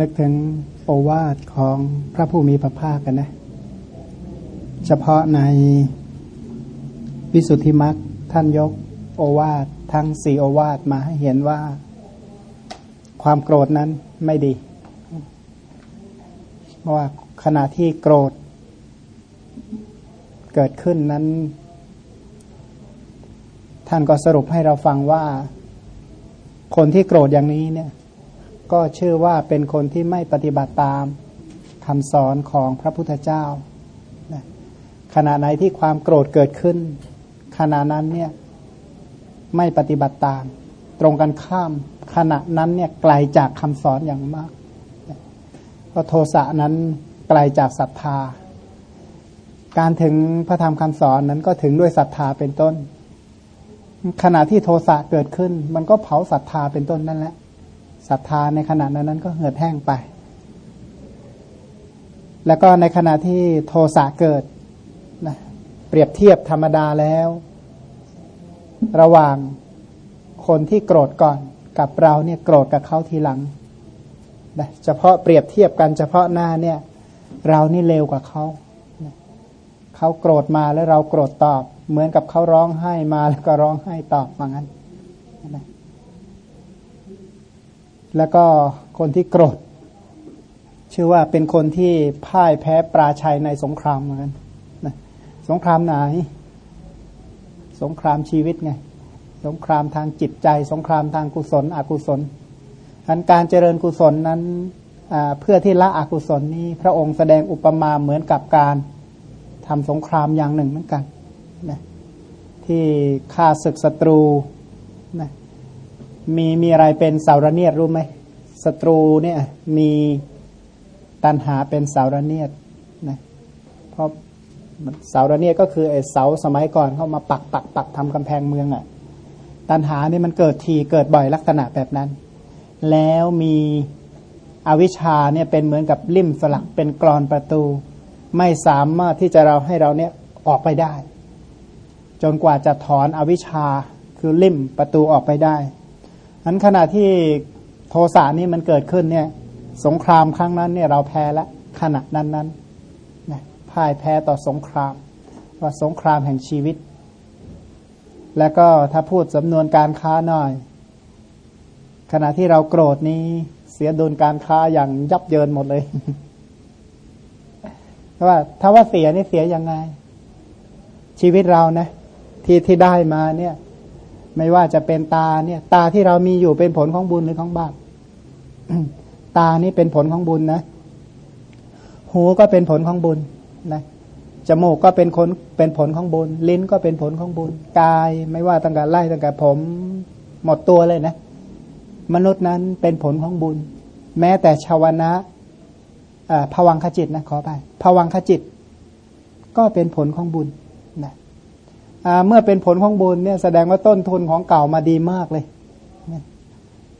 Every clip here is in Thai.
นึกถึงโอวาทของพระผู้มีพระภาคกันนะ เฉพาะในวิสุทธิมรรคท่านยกโอวาททั้งสี่โอวาทมาให้เห็นว่า ความโกรธนั้นไม่ดี เพราะว่าขณะที่โกรธ เกิดขึ้นนั้น ท่านก็สรุปให้เราฟังว่า คนที่โกรธอย่างนี้เนี่ย ก็ชื่อว่าเป็นคนที่ไม่ปฏิบัติตามคำสอนของพระพุทธเจ้า ขณะไหนที่ความโกรธเกิดขึ้น ขณะนั้นเนี่ยไม่ปฏิบัติตาม ตรงกันข้ามขณะนั้นเนี่ยไกลจากคำสอนอย่างมากเพราะโทสะนั้นไกลจากศรัทธา การถึงพระธรรมคำสอนนั้นก็ถึงด้วยศรัทธาเป็นต้น ขณะที่โทสะเกิดขึ้น มันก็เผาศรัทธาเป็นต้นนั่นแหละ ศรัทธาในขณะนั้นนั้นก็เหือดแห้งไป แล้วก็ในขณะที่โทสะเกิดนะเปรียบเทียบธรรมดาแล้ว ระหว่างคนที่โกรธก่อนกับเราเนี่ยโกรธกับเขาทีหลังนะเฉพาะเปรียบเทียบกันเฉพาะหน้าเนี่ย เรานี่เลวกว่าเขาเขาโกรธมาแล้วเราโกรธตอบ เหมือนกับเขาร้องไห้มาแล้วก็ร้องไห้ตอบว่างั้นนะ แล้วก็คนที่โกรธชื่อว่าเป็นคนที่พ่ายแพ้ปราชัยในสงครามเหมือนกันนะสงครามไหน สงครามชีวิตไง สงครามทางจิตใจ สงครามทางกุศล อกุศลอันการเจริญกุศลนั้นเพื่อที่ละอกุศลนี้พระองค์แสดงอุปมาเหมือนกับการทำสงครามอย่างหนึ่งเหมือนกันนะที่ฆ่าศึกศัตรูนะ มีมีอะไรเป็นเสาระเนียดรู้ไหมศัตรูเนี่ยมีตันหาเป็นเสาระเนียดนะเพราะเสาระเนียดก็คือไอ้เสาสมัยก่อนเข้ามาปักปักปักทำกำแพงเมืองอะ่ะ ตันหานี่มันเกิดทีเกิดบ่อยลักษณะแบบนั้น แล้วมีอวิชชาเนี่ยเป็นเหมือนกับลิ่มสลักเป็นกรอนประตู ไม่สามารถที่จะเราให้เราเนี่ยออกไปได้ จนกว่าจะถอนอวิชชาคือลิ่มประตูออกไปได้ นั้นขณะที่โทสะนี่มันเกิดขึ้นเนี่ย สงครามครั้งนั้นเนี่ยเราแพ้แล้วขณะนั้นนั้นนะพ่ายแพ้ต่อสงคราม ว่าสงครามแห่งชีวิต แล้วก็ถ้าพูดสำนวนการค้าหน่อย ขณะที่เราโกรธนี้เสียดุลการค้าอย่างยับเยินหมดเลยเพราะว่าถ้าว่าเสียนี่เสียยังไง ชีวิตเรานะที่ที่ได้มาเนี่ย ไม่ว่าจะเป็นตาเนี่ย ตาที่เรามีอยู่เป็นผลของบุญหรือของบาปตานี่เป็นผลของบุญนะ หูก็เป็นผลของบุญนะจมูกก็เป็นคนเป็นผลของบุญ ลิ้นก็เป็นผลของบุญ กาย ไม่ว่าตั้งแต่ไล่ตั้งแต่ผม หมดตัวเลยนะ มนุษย์นั้นเป็นผลของบุญ แม้แต่ชาวนะผวังขจิตนะขอไปผวังขจิต ก็เป็นผลของบุญ เมื่อเป็นผลของบุญเนี่ยแสดงว่าต้นทุนของเก่ามาดีมากเลย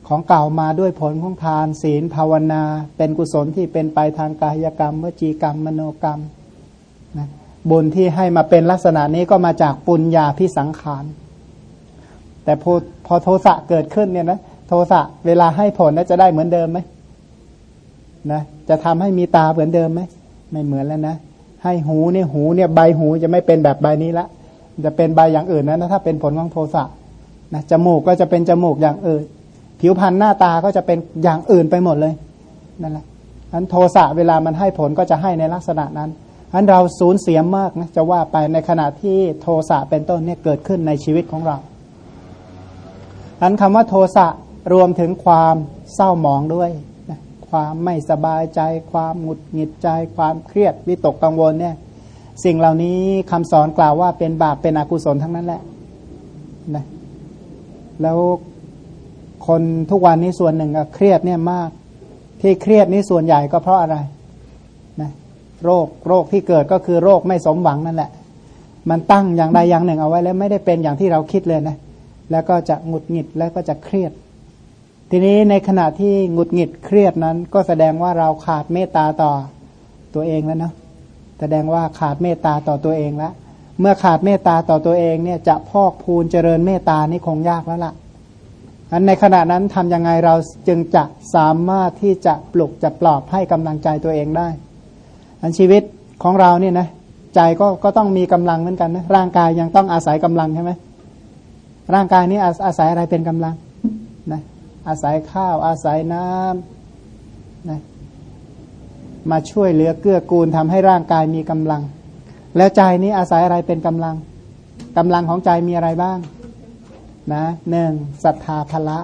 ของเก่ามาด้วยผลของทานศีลภาวนา เป็นกุศลที่เป็นไปทางกายกรรมวจีกรรม มโนกรรมนะบุญที่ให้มาเป็นลักษณะนี้ก็มาจากปุญญาพิสังขาร แต่พอพอโทสะเกิดขึ้นเนี่ยนะโทสะเวลาให้ผลนะจะได้เหมือนเดิมไหมนะจะทำให้มีตาเหมือนเดิมไหมไม่เหมือนแล้วนะ ให้หูเนี่ยหูเนี่ยใบหูจะไม่เป็นแบบใบนี้ละ จะเป็นใบอย่างอื่นนะถ้าเป็นผลของโทสะนะจมูกก็จะเป็นจมูกอย่างอื่น ผิวพรรณหน้าตาก็จะเป็นอย่างอื่นไปหมดเลยนั่นแหละอันโทสะเวลามันให้ผลก็จะให้ในลักษณะนั้นอันเราสูญเสียมากนะจะว่าไปในขณะที่โทสะเป็นต้นเนี่ยเกิดขึ้นในชีวิตของเราอันคำว่าโทสะรวมถึงความเศร้าหมองด้วยนะความไม่สบายใจ ความหงุดหงิดใจ ความเครียดวิตกกังวลเนี่ย สิ่งเหล่านี้คำสอนกล่าวว่าเป็นบาปเป็นอกุศลทั้งนั้นแหละนะแล้วคนทุกวันนี้ส่วนหนึ่งเครียดเนี่ยมาก ที่เครียดนี้ส่วนใหญ่ก็เพราะอะไรนะโรคโรคที่เกิดก็คือโรคไม่สมหวังนั่นแหละ มันตั้งอย่างใดอย่างหนึ่งเอาไว้แล้วไม่ได้เป็นอย่างที่เราคิดเลยนะแล้วก็จะหงุดหงิดแล้วก็จะเครียด ทีนี้ในขณะที่หงุดหงิดเครียดนั้น ก็แสดงว่าเราขาดเมตตาต่อตัวเองแล้วเนาะ แสดงว่าขาดเมตตาต่อตัวเองแล้วเมื่อขาดเมตตาต่อตัวเองเนี่ยจะพอกพูนเจริญเมตตานี่คงยากแล้วล่ะอันในขณะนั้นทำยังไงเราจึงจะสามารถที่จะปลุกจะปลอบให้กำลังใจตัวเองได้ อันชีวิตของเราเนี่ยนะใจก็ก็ต้องมีกำลังเหมือนกันนะร่างกายยังต้องอาศัยกำลังใช่ไหมร่างกายนี้อาอาศัยอะไรเป็นกำลังนะอาศัยข้าวอาศัยน้ำนะ มาช่วยเหลือเกื้อกูลทำให้ร่างกายมีกำลัง แล้วใจนี้อาศัยอะไรเป็นกำลังกำลังของใจมีอะไรบ้างนะหนึ่งศรัทธาภละ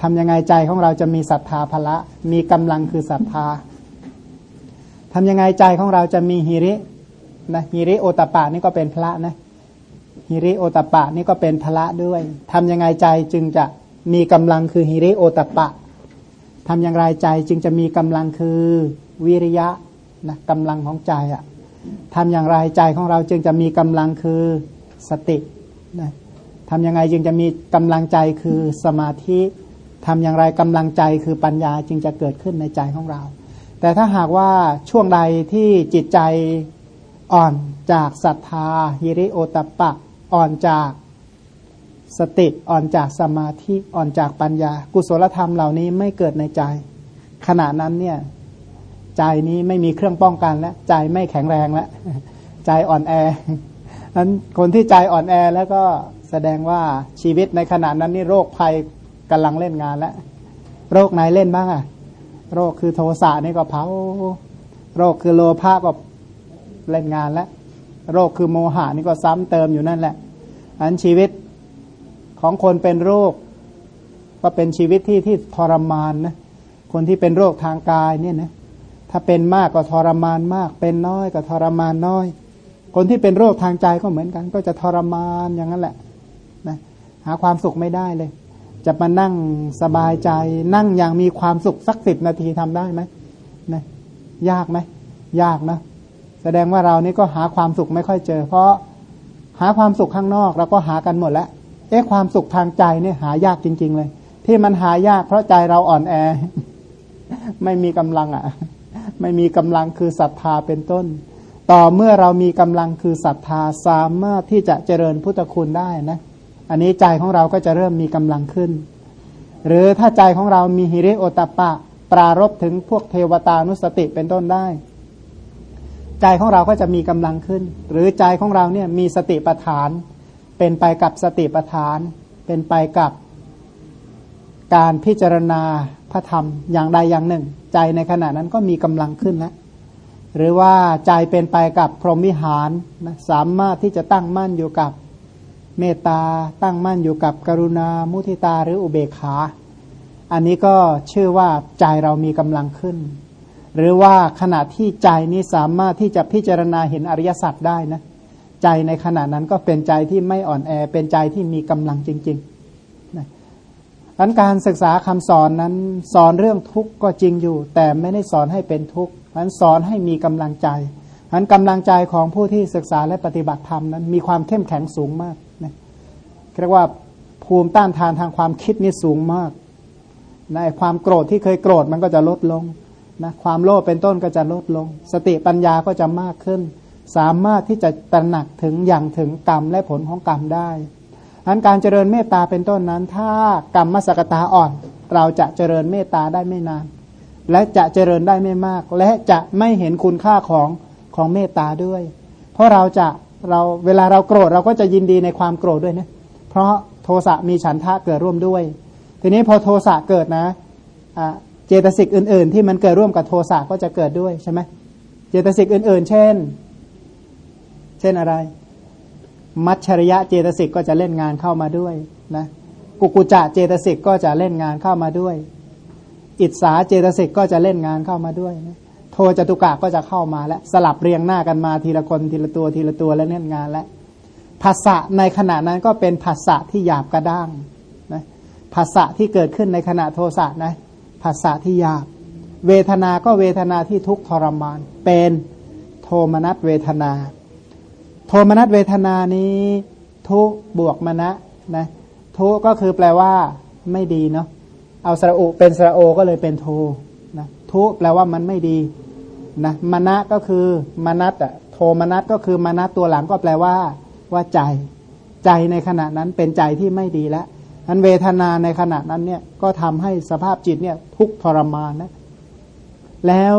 ทำยังไงใจของเราจะมีศรัทธาภละ มีกำลังคือศรัทธาทำยังไงใจของเราจะมีหิรินะหิริโอตปะนี่ก็เป็นพระนะหิริโอตปะนี่ก็เป็นพระด้วยทำยังไงใจจึงจะมีกำลังคือหิริโอตปะทำอย่างไรใจจึงจะมีกำลังคือ วิริยะนะกำลังของใจอะ่ะทำอย่างไรใจของเราจึงจะมีกำลังคือสตินะทำยังไงจึงจะมีกำลังใจคือสมาธิทำอย่างไรกำลังใจคือปัญญาจึงจะเกิดขึ้นในใจของเรา แต่ถ้าหากว่าช่วงใดที่จิตใจอ่อนจากศรัทธาฮิริโอตปะ อ่อนจากสติอ่อนจากสมาธิอ่อนจากปัญญา กุศลธรรมเหล่านี้ไม่เกิดในใจ ขณะนั้นเนี่ย ใจนี้ไม่มีเครื่องป้องกันแล้ว ใจไม่แข็งแรงแล้ว ใจอ่อนแอนั้นคนที่ใจอ่อนแอแล้วก็แสดงว่าชีวิตในขณะนั้นนี่โรคภัยกำลังเล่นงานแล้ว โรคไหนเล่นบ้างอะโรคคือโทสะนี่ก็เผา โรคคือโลภะก็เล่นงานแล้ว โรคคือโมหะนี่ก็ซ้ำเติมอยู่นั่นแหละ อันชีวิตของคนเป็นโรค ก็เป็นชีวิตที่ที่ทรมานนะ คนที่เป็นโรคทางกายเนี่ยนะ ถ้าเป็นมากก็ทรมานมาก เป็นน้อยก็ทรมานน้อย คนที่เป็นโรคทางใจก็เหมือนกัน ก็จะทรมานอย่างนั้นแหละนะหาความสุขไม่ได้เลย จะมานั่งสบายใจ นั่งอย่างมีความสุขสักสิบนาทีทำได้ไหมนะยากไหมยากนะแสดงว่าเรานี่ก็หาความสุขไม่ค่อยเจอ เพราะหาความสุขข้างนอกเราก็หากันหมดแล้วเอ๊ะความสุขทางใจเนี่ยหายากจริง ๆ เลย ที่มันหายากเพราะใจเราอ่อนแอ ไม่มีกำลังอะ ไม่มีกำลังคือศรัทธาเป็นต้น ต่อเมื่อเรามีกำลังคือศรัทธาสามารถที่จะเจริญพุทธคุณได้นะ อันนี้ใจของเราก็จะเริ่มมีกำลังขึ้น หรือถ้าใจของเรามีหิริโอตปะ ปรารบถึงพวกเทวตานุสติเป็นต้นได้ ใจของเราก็จะมีกำลังขึ้น หรือใจของเราเนี่ยมีสติปัฏฐาน เป็นไปกับสติปัฏฐาน เป็นไปกับการพิจารณา พระธรรมอย่างใดอย่างหนึ่ง ใจในขณะนั้นก็มีกำลังขึ้นแล้วหรือว่าใจเป็นไปกับพรหมิหารนะสามารถที่จะตั้งมั่นอยู่กับเมตตาตั้งมั่นอยู่กับกรุณามุทิตาหรืออุเบกขา อันนี้ก็ชื่อว่าใจเรามีกำลังขึ้น หรือว่าขณะที่ใจนี้สามารถที่จะพิจารณาเห็นอริยสัจได้นะใจในขณะนั้นก็เป็นใจที่ไม่อ่อนแอเป็นใจที่มีกำลังจริง ๆ ดังการศึกษาคำสอนนั้นสอนเรื่องทุกข์ก็จริงอยู่ แต่ไม่ได้สอนให้เป็นทุกข์มันสอนให้มีกำลังใจมันกำลังใจของผู้ที่ศึกษาและปฏิบัติธรรมนั้น มีความเข้มแข็งสูงมากนะเรียกว่าภูมิต้านทานทางความคิดนี่สูงมากในความโกรธที่เคยโกรธมันก็จะลดลงนะความโลภเป็นต้นก็จะลดลง สติปัญญาก็จะมากขึ้น สามารถที่จะตระหนักถึงอย่างถึงกรรมและผลของกรรมได้ อันการเจริญเมตตาเป็นต้นนั้น ถ้ากรรมสกตาอ่อน เราจะเจริญเมตตาได้ไม่นาน และจะเจริญได้ไม่มาก และจะไม่เห็นคุณค่าของของเมตตาด้วย เพราะเราจะเราเวลาเราโกรธเราก็จะยินดีในความโกรธด้วยนะเพราะโทสะมีฉันทะเกิดร่วมด้วย ทีนี้พอโทสะเกิดนะเจตสิกอื่น ๆ ที่มันเกิดร่วมกับโทสะก็จะเกิดด้วยใช่ไหมเจตสิกอื่น ๆ เช่น เช่นอะไร มัชชริยะเจตสิกก็จะเล่นงานเข้ามาด้วยนะกุกุจะเจตสิกก็จะเล่นงานเข้ามาด้วย อิสาเจตสิกก็จะเล่นงานเข้ามาด้วยนะโทจตุกะก็จะเข้ามาแล้ว สลับเรียงหน้ากันมาทีละคนทีละตัวทีละตัวแล้วเล่นงานแล้วภาษะในขณะนั้นก็เป็นภาษะที่หยาบกระด้างนะภาษะที่เกิดขึ้นในขณะโทสะนะภาษะที่หยาบ เวทนาก็เวทนาที่ทุกทรมาน เป็นโทมนัสเวทนา มนัสเวทนานี้ทุบวกมณะนะทุก็คือแปลว่า ไม่ดีเนาะเอาสระอุเป็นสระโอก็เลยเป็นโทนะทุแปลว่ามันไม่ดีนะมณะก็คือมนัตอะโทมนัตก็คือมนัตตัวหลังก็แปลว่า ว่าใจ ใจในขณะนั้นเป็นใจที่ไม่ดีแล้วอันเวทนาในขณะนั้นเนี่ยก็ทำให้สภาพจิตเนี่ยทุกทรมานนะแล้ว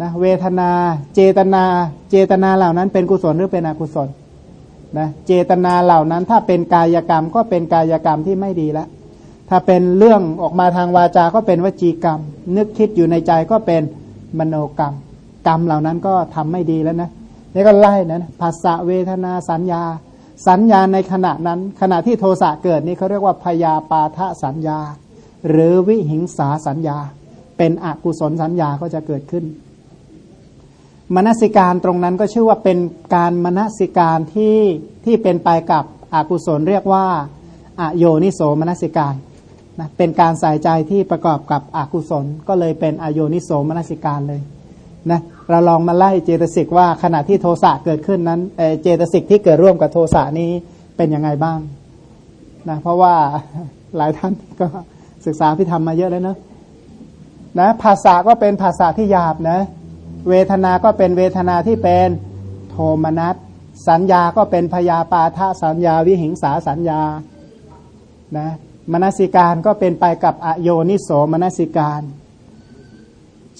นะเวทนา เจตนา เจตนาเหล่านั้นเป็นกุศลหรือเป็นอกุศลนะเจตนาเหล่านั้นถ้าเป็นกายกรรมก็เป็นกายกรรมที่ไม่ดีล้วถ้าเป็นเรื่องออกมาทางวาจาก็เป็นวจีกรรม นึกคิดอยู่ในใจก็เป็นมโนกรรม กรรมเหล่านั้นก็ทำไม่ดีแล้วนะนี่ก็ไล่นะภาษาเวทนาสัญญา สัญญาในขณะนั้น ขณะที่โทสะเกิดนี่เขาเรียกว่าพยาปาทะสัญญา หรือวิหิงสาสัญญา เป็นอกุศลสัญญาก็จะเกิดขึ้น มนสิการตรงนั้นก็ชื่อว่าเป็นการมนสิการที่ที่เป็นไปกับอกุศลเรียกว่าอโยนิโสมนสิการนะเป็นการใส่ใจที่ประกอบกับอกุศล ก็เลยเป็นอโยนิโสมนสิการเลยนะเราลองมาไล่เจตสิกว่าขณะที่โทสะเกิดขึ้นนั้นเเจตสิกที่เกิดร่วมกับโทสะนี้เป็นยังไงบ้างนะเพราะว่าหลายท่านก็ศึกษาพิธรรมมาเยอะแล้วเนะนะภาษาก็เป็นภาษาที่หยาบนะ เวทนาก็เป็นเวทนาที่เป็นโทมนัสสัญญาก็เป็นพยาปาทะสัญญาวิหิงสาสัญญานะมนสิการก็เป็นไปกับอโยนิโสมนสิการ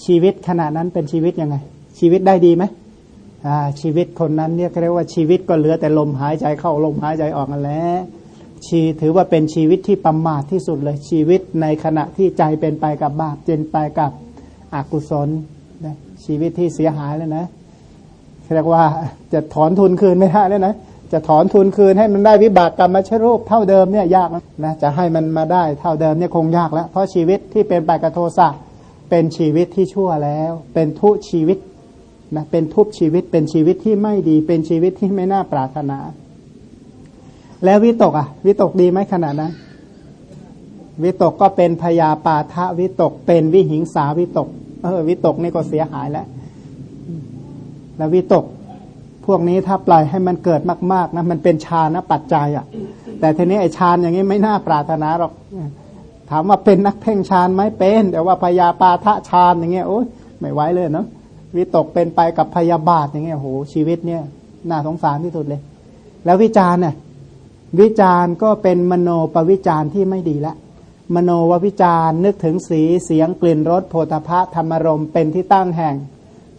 ชีวิตขณะนั้นเป็นชีวิตยังไง ชีวิตได้ดีไหมชีวิตคนนั้นเนี่ยเรียกว่าชีวิตก็เหลือแต่ลมหายใจเข้าลมหายใจออกกันแล้วชีถือว่าเป็นชีวิตที่ประมาทที่สุดเลยชีวิตในขณะที่ใจเป็นไปกับบาปเป็นไปกับอกุศลนะ ชีวิตที่เสียหายแล้วนะเรียกว่าจะถอนทุนคืนไม่ได้แล้วนะจะถอนทุนคืนให้มันได้วิบากกรรมมาชรูปเท่าเดิมเนี่ยยากนะจะให้มันมาได้เท่าเดิมเนี่ยคงยากแล้ว เพราะชีวิตที่เป็นปากโทสะเป็นชีวิตที่ชั่วแล้ว เป็นทุชีวิตนะเป็นทุบชีวิตเป็นชีวิตที่ไม่ดี เป็นชีวิตที่ไม่น่าปรารถนา แล้ววิตกอะ วิตกดีไหมขนาดนั้นวิตกก็เป็นพยาปาทะวิตกเป็นวิหิงสาวิตก เออวิตกนี่ก็เสียหายแล้ว แล้ววิตก พวกนี้ถ้าปล่อยให้มันเกิดมาก ๆ นะ มันเป็นฌานปัจจัยอะ่ะ แต่ทีนี้ไอ้ฌานอย่างนี้ไม่น่าปรารถนาหรอกถามว่าเป็นนักเพ่งฌานไหมเป็น แต่ว่าพยาปาทะฌานอย่างเงี้ยโอ๊ยไม่ไหวเลยเนาะวิตกเป็นไปกับพยาบาทอย่างเงี้ยโหชีวิตเนี่ยน่าสงสารที่สุดเลย แล้ววิจารณ์เนี่ยวิจารณ์ก็เป็นมโนปวิจารณ์ที่ไม่ดีล้ว มโนวิจารนึกถึงสีเสียงกลิ่นรสโพธพะธรรมรมเป็นที่ตั้งแห่ง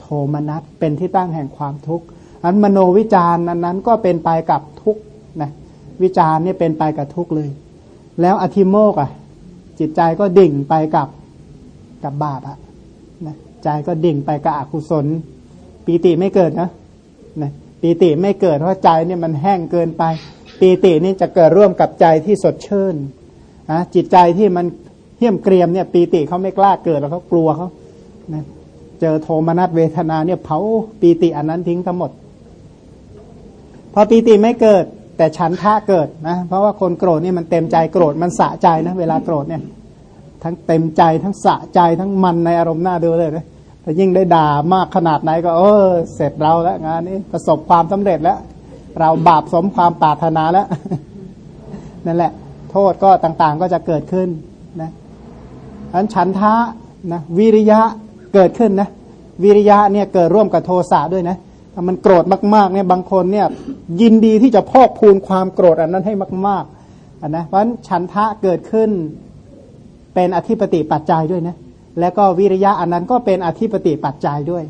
โทมนัสเป็นที่ตั้งแห่งความทุกข์อันมโนวิจารนั้นนั้นก็เป็นไปกับทุกข์นะวิจารนี่เป็นไปกับทุกข์เลย แล้วอธิโมกอะ จิตใจก็ดิ่งไปกับกับบาปอะนะใจก็ดิ่งไปกับอกุศลปีติไม่เกิดนะนะปีติไม่เกิดเพราะใจเนี่ยมันแห้งเกินไป ปีตินี่จะเกิดร่วมกับใจที่สดชื่น นะจิตใจที่มันเหี้ยมเกรียมเนี่ยปีติเขาไม่กล้าเกิดแล้วเขากลัวเขานะเจอโทมนัสเวทนาเนี่ยเผาปีติอันนั้นทิ้งทั้งหมด พอปีติไม่เกิด แต่ฉันท่าเกิดนะเพราะว่าคนโกรธนี่มันเต็มใจโกรธมันสะใจนะเวลาโกรธเนี่ย ทั้งเต็มใจทั้งสะใจทั้งมันในอารมณ์หน้าดูเลยนะแต่ยิ่งได้ด่ามากขนาดไหนก็ เออ เสร็จเราแล้วงานนี้ประสบความสำเร็จแล้ว เราบาปสมความปรารถนาแล้วนั่นแหละ โทษก็ต่างๆก็จะเกิดขึ้นนะอันฉันทะนะวิริยะเกิดขึ้นนะวิริยะเนี่ยเกิดร่วมกับโทสะด้วยนะมันโกรธมากๆเนี่ยบางคนเนี่ยยินดีที่จะพอกพูนความโกรธอันนั้นให้มากๆอันนะเพราะฉะนั้นฉันทะเกิดขึ้นเป็นอธิปติปัจจัยด้วยนะแล้วก็วิริยะอันนั้นก็เป็นอธิปติปัจจัยด้วย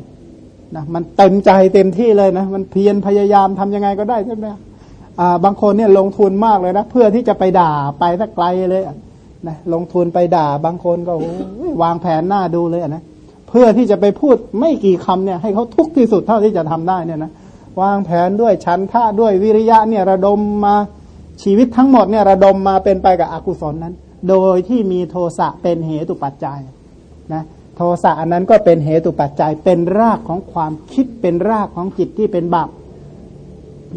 นะมันเต็มใจเต็มที่เลยนะมันเพียรพยายามทำยังไงก็ได้ใช่ไหม บางคนเนี่ยลงทุนมากเลยนะ เพื่อที่จะไปด่าไปสักไกลเลยนะลงทุนไปด่าบางคนก็วางแผนหน้าดูเลยนะเพื่อที่จะไปพูดไม่กี่คำเนี่ยให้เขาทุกที่สุดเท่าที่จะทำได้เนี่ยนะวางแผนด้วยชั้นท่าด้วยวิริยะเนี่ยระดมมาชีวิตทั้งหมดเนี่ยระดมมาเป็นไปกับอกุศลนั้น โดยที่มีโทสะเป็นเหตุปัจจัยนะโทสะอันนั้นก็เป็นเหตุปัจจัยเป็นรากของความคิดเป็นรากของจิตที่เป็นบาป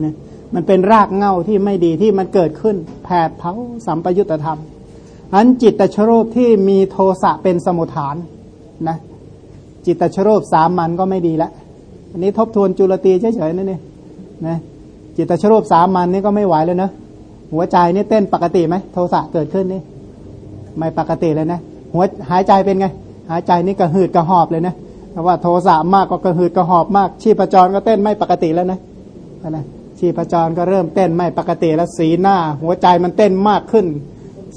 นะ มันเป็นรากเง่าที่ไม่ดีที่มันเกิดขึ้นแผดเผาสัมปยุตธรรมอันจิตตชรูปที่มีโทสะเป็นสมุทฐานนะจิตตชรูปสามมันก็ไม่ดีล้วอันนี้ทบทวนจุลตีเฉยๆนั่นเองนะจิตตชรูปสามมันนี่ก็ไม่ไหวเลยนะหัวใจนี่เต้นปกติไหมโทสะเกิดขึ้นนี่ไม่ปกติเลยนะหัวหายใจเป็นไง หายใจนี่กระหืดกระหอบเลยนะเพราะว่าโทสะมากก็กระหืดกระหอบมาก ชีพจรก็เต้นไม่ปกติแล้วนะนะ ชีพจรก็เริ่มเต้นไม่ปกติแล้วสีหน้า หัวใจมันเต้นมากขึ้น